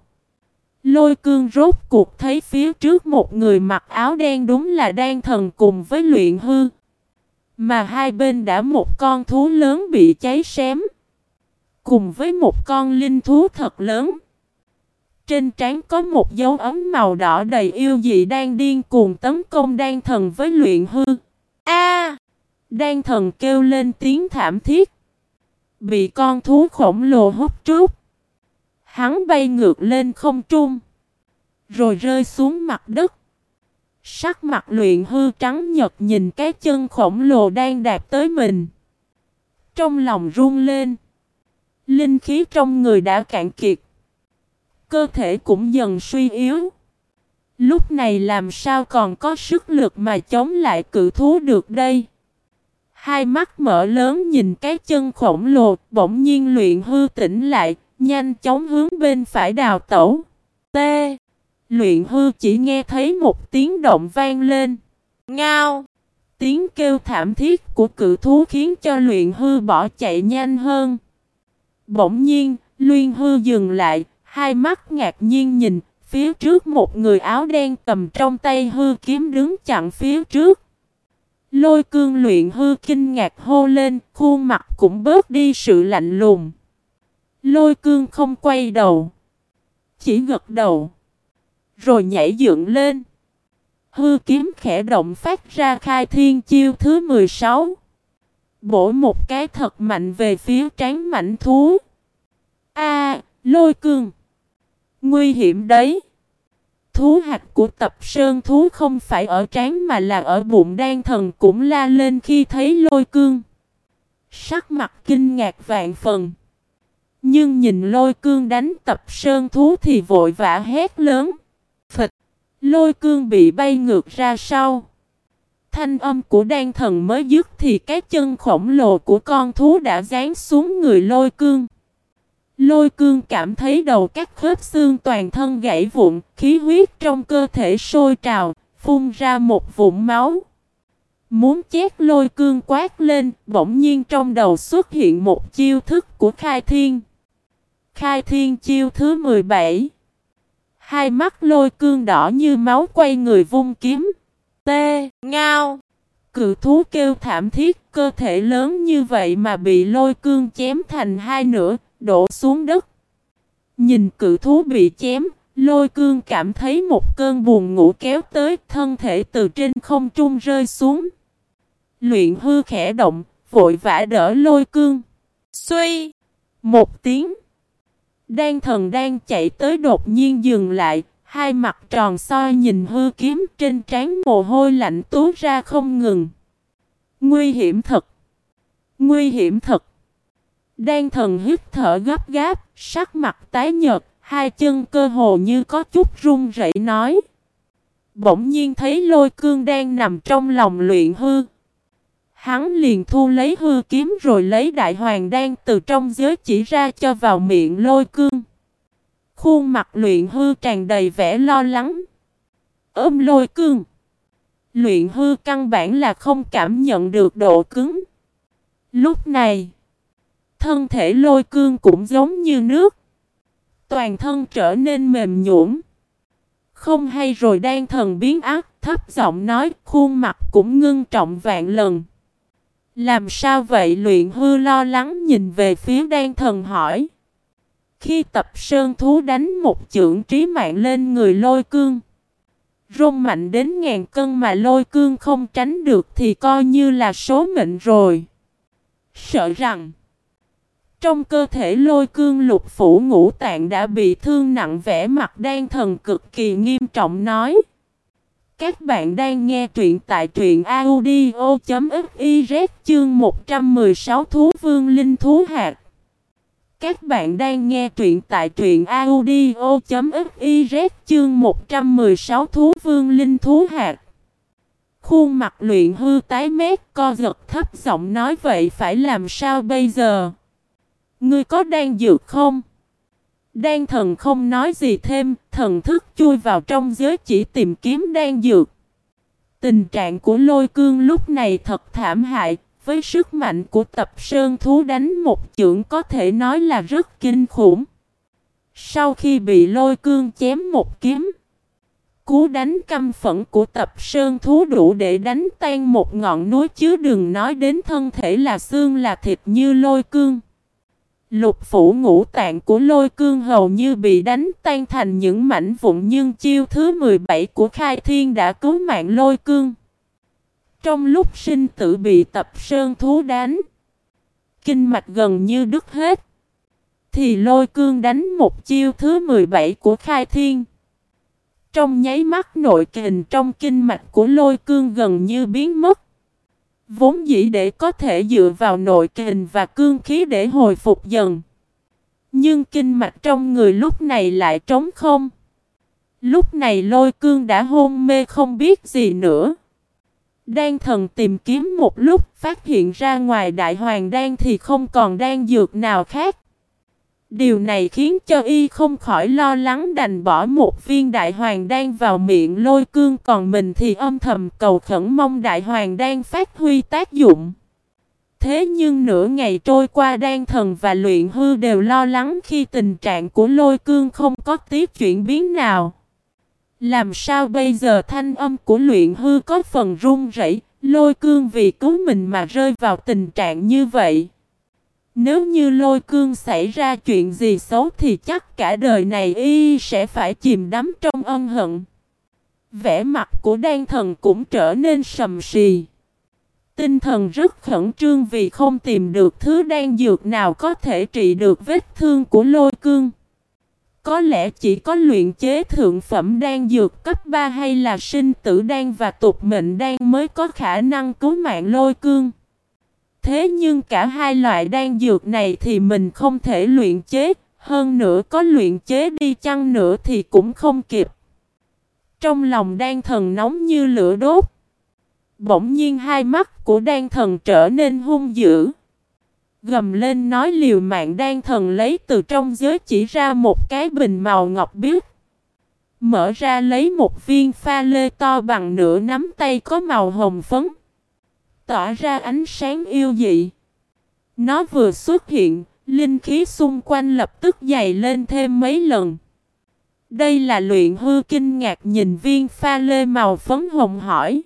Lôi cương rốt cuộc thấy phía trước một người mặc áo đen đúng là đang thần cùng với luyện hư. Mà hai bên đã một con thú lớn bị cháy xém. Cùng với một con linh thú thật lớn. Trên trán có một dấu ấm màu đỏ đầy yêu dị đang điên cuồng tấn công đan thần với luyện hư. A! đan thần kêu lên tiếng thảm thiết. Bị con thú khổng lồ hút trút. Hắn bay ngược lên không trung. Rồi rơi xuống mặt đất. Sắc mặt luyện hư trắng nhật nhìn cái chân khổng lồ đang đạp tới mình. Trong lòng run lên. Linh khí trong người đã cạn kiệt. Cơ thể cũng dần suy yếu. Lúc này làm sao còn có sức lực mà chống lại cự thú được đây? Hai mắt mở lớn nhìn cái chân khổng lồ, bỗng nhiên luyện hư tỉnh lại, nhanh chóng hướng bên phải đào tẩu. T. Luyện hư chỉ nghe thấy một tiếng động vang lên. Ngao. Tiếng kêu thảm thiết của cự thú khiến cho luyện hư bỏ chạy nhanh hơn. Bỗng nhiên, luyện hư dừng lại, hai mắt ngạc nhiên nhìn, phía trước một người áo đen cầm trong tay hư kiếm đứng chặn phía trước. Lôi cương luyện hư kinh ngạc hô lên, khuôn mặt cũng bớt đi sự lạnh lùng. Lôi cương không quay đầu. Chỉ gật đầu. Rồi nhảy dựng lên. Hư kiếm khẽ động phát ra khai thiên chiêu thứ 16. Bổ một cái thật mạnh về phía trán mảnh thú. A, lôi cương. Nguy hiểm đấy. Thú hạt của tập sơn thú không phải ở trán mà là ở bụng đan thần cũng la lên khi thấy lôi cương. Sắc mặt kinh ngạc vạn phần. Nhưng nhìn lôi cương đánh tập sơn thú thì vội vã hét lớn. Phịch! Lôi cương bị bay ngược ra sau. Thanh âm của đan thần mới dứt thì cái chân khổng lồ của con thú đã dán xuống người lôi cương. Lôi cương cảm thấy đầu các khớp xương toàn thân gãy vụn, khí huyết trong cơ thể sôi trào, phun ra một vụn máu. Muốn chết lôi cương quát lên, bỗng nhiên trong đầu xuất hiện một chiêu thức của khai thiên. Khai thiên chiêu thứ 17 Hai mắt lôi cương đỏ như máu quay người vung kiếm. Tê, Ngao. Cự thú kêu thảm thiết, cơ thể lớn như vậy mà bị lôi cương chém thành hai nửa, đổ xuống đất. Nhìn cự thú bị chém, lôi cương cảm thấy một cơn buồn ngủ kéo tới, thân thể từ trên không trung rơi xuống. Luyện hư khẽ động, vội vã đỡ lôi cương. Suy! Một tiếng. Đan thần đang chạy tới đột nhiên dừng lại, hai mặt tròn soi nhìn hư kiếm trên trán mồ hôi lạnh tú ra không ngừng. Nguy hiểm thật! Nguy hiểm thật! Đan thần hít thở gấp gáp, sắc mặt tái nhợt, Hai chân cơ hồ như có chút run rẩy nói. Bỗng nhiên thấy lôi cương đang nằm trong lòng luyện hư. Hắn liền thu lấy hư kiếm rồi lấy đại hoàng đan từ trong giới chỉ ra cho vào miệng lôi cương. Khuôn mặt luyện hư tràn đầy vẻ lo lắng. Ôm lôi cương. Luyện hư căn bản là không cảm nhận được độ cứng. Lúc này, thân thể lôi cương cũng giống như nước. Toàn thân trở nên mềm nhũn. Không hay rồi đang thần biến ác, thấp giọng nói, khuôn mặt cũng ngưng trọng vạn lần. Làm sao vậy luyện hư lo lắng nhìn về phía đan thần hỏi. Khi tập sơn thú đánh một chưởng trí mạng lên người lôi cương. Rung mạnh đến ngàn cân mà lôi cương không tránh được thì coi như là số mệnh rồi. Sợ rằng, trong cơ thể lôi cương lục phủ ngũ tạng đã bị thương nặng vẻ mặt đang thần cực kỳ nghiêm trọng nói. Các bạn đang nghe truyện tại truyện audio.fiz chương 116 Thú Vương Linh Thú Hạt. Các bạn đang nghe truyện tại truyện audio.fiz chương 116 Thú Vương Linh Thú Hạt. Khuôn mặt luyện hư tái mét co giật thấp giọng nói vậy phải làm sao bây giờ? Ngươi có đang dược không? Đan thần không nói gì thêm, thần thức chui vào trong giới chỉ tìm kiếm đan dược. Tình trạng của lôi cương lúc này thật thảm hại, với sức mạnh của tập sơn thú đánh một chưởng có thể nói là rất kinh khủng. Sau khi bị lôi cương chém một kiếm, cú đánh căm phẫn của tập sơn thú đủ để đánh tan một ngọn núi chứ đừng nói đến thân thể là xương là thịt như lôi cương. Lục phủ ngũ tạng của lôi cương hầu như bị đánh tan thành những mảnh vụn nhưng chiêu thứ 17 của khai thiên đã cứu mạng lôi cương. Trong lúc sinh tử bị tập sơn thú đánh, kinh mạch gần như đứt hết, thì lôi cương đánh một chiêu thứ 17 của khai thiên. Trong nháy mắt nội kình trong kinh mạch của lôi cương gần như biến mất. Vốn dĩ để có thể dựa vào nội kình và cương khí để hồi phục dần. Nhưng kinh mạch trong người lúc này lại trống không. Lúc này lôi cương đã hôn mê không biết gì nữa. Đan thần tìm kiếm một lúc, phát hiện ra ngoài đại hoàng đan thì không còn đan dược nào khác. Điều này khiến cho y không khỏi lo lắng đành bỏ một viên đại hoàng đan vào miệng lôi cương, còn mình thì âm thầm cầu khẩn mong đại hoàng đan phát huy tác dụng. Thế nhưng nửa ngày trôi qua, đan thần và luyện hư đều lo lắng khi tình trạng của lôi cương không có tí chuyển biến nào. Làm sao bây giờ thanh âm của luyện hư có phần run rẩy, lôi cương vì cứu mình mà rơi vào tình trạng như vậy. Nếu như lôi cương xảy ra chuyện gì xấu thì chắc cả đời này y sẽ phải chìm đắm trong ân hận. Vẻ mặt của đan thần cũng trở nên sầm sì. Tinh thần rất khẩn trương vì không tìm được thứ đan dược nào có thể trị được vết thương của lôi cương. Có lẽ chỉ có luyện chế thượng phẩm đan dược cấp 3 hay là sinh tử đan và tục mệnh đan mới có khả năng cứu mạng lôi cương. Thế nhưng cả hai loại đan dược này thì mình không thể luyện chế, hơn nữa có luyện chế đi chăng nữa thì cũng không kịp. Trong lòng đan thần nóng như lửa đốt. Bỗng nhiên hai mắt của đan thần trở nên hung dữ. Gầm lên nói liều mạng đang thần lấy từ trong giới chỉ ra một cái bình màu ngọc biếc. Mở ra lấy một viên pha lê to bằng nửa nắm tay có màu hồng phấn tỏa ra ánh sáng yêu dị. Nó vừa xuất hiện, linh khí xung quanh lập tức dày lên thêm mấy lần. Đây là luyện hư kinh ngạc nhìn viên pha lê màu phấn hồng hỏi.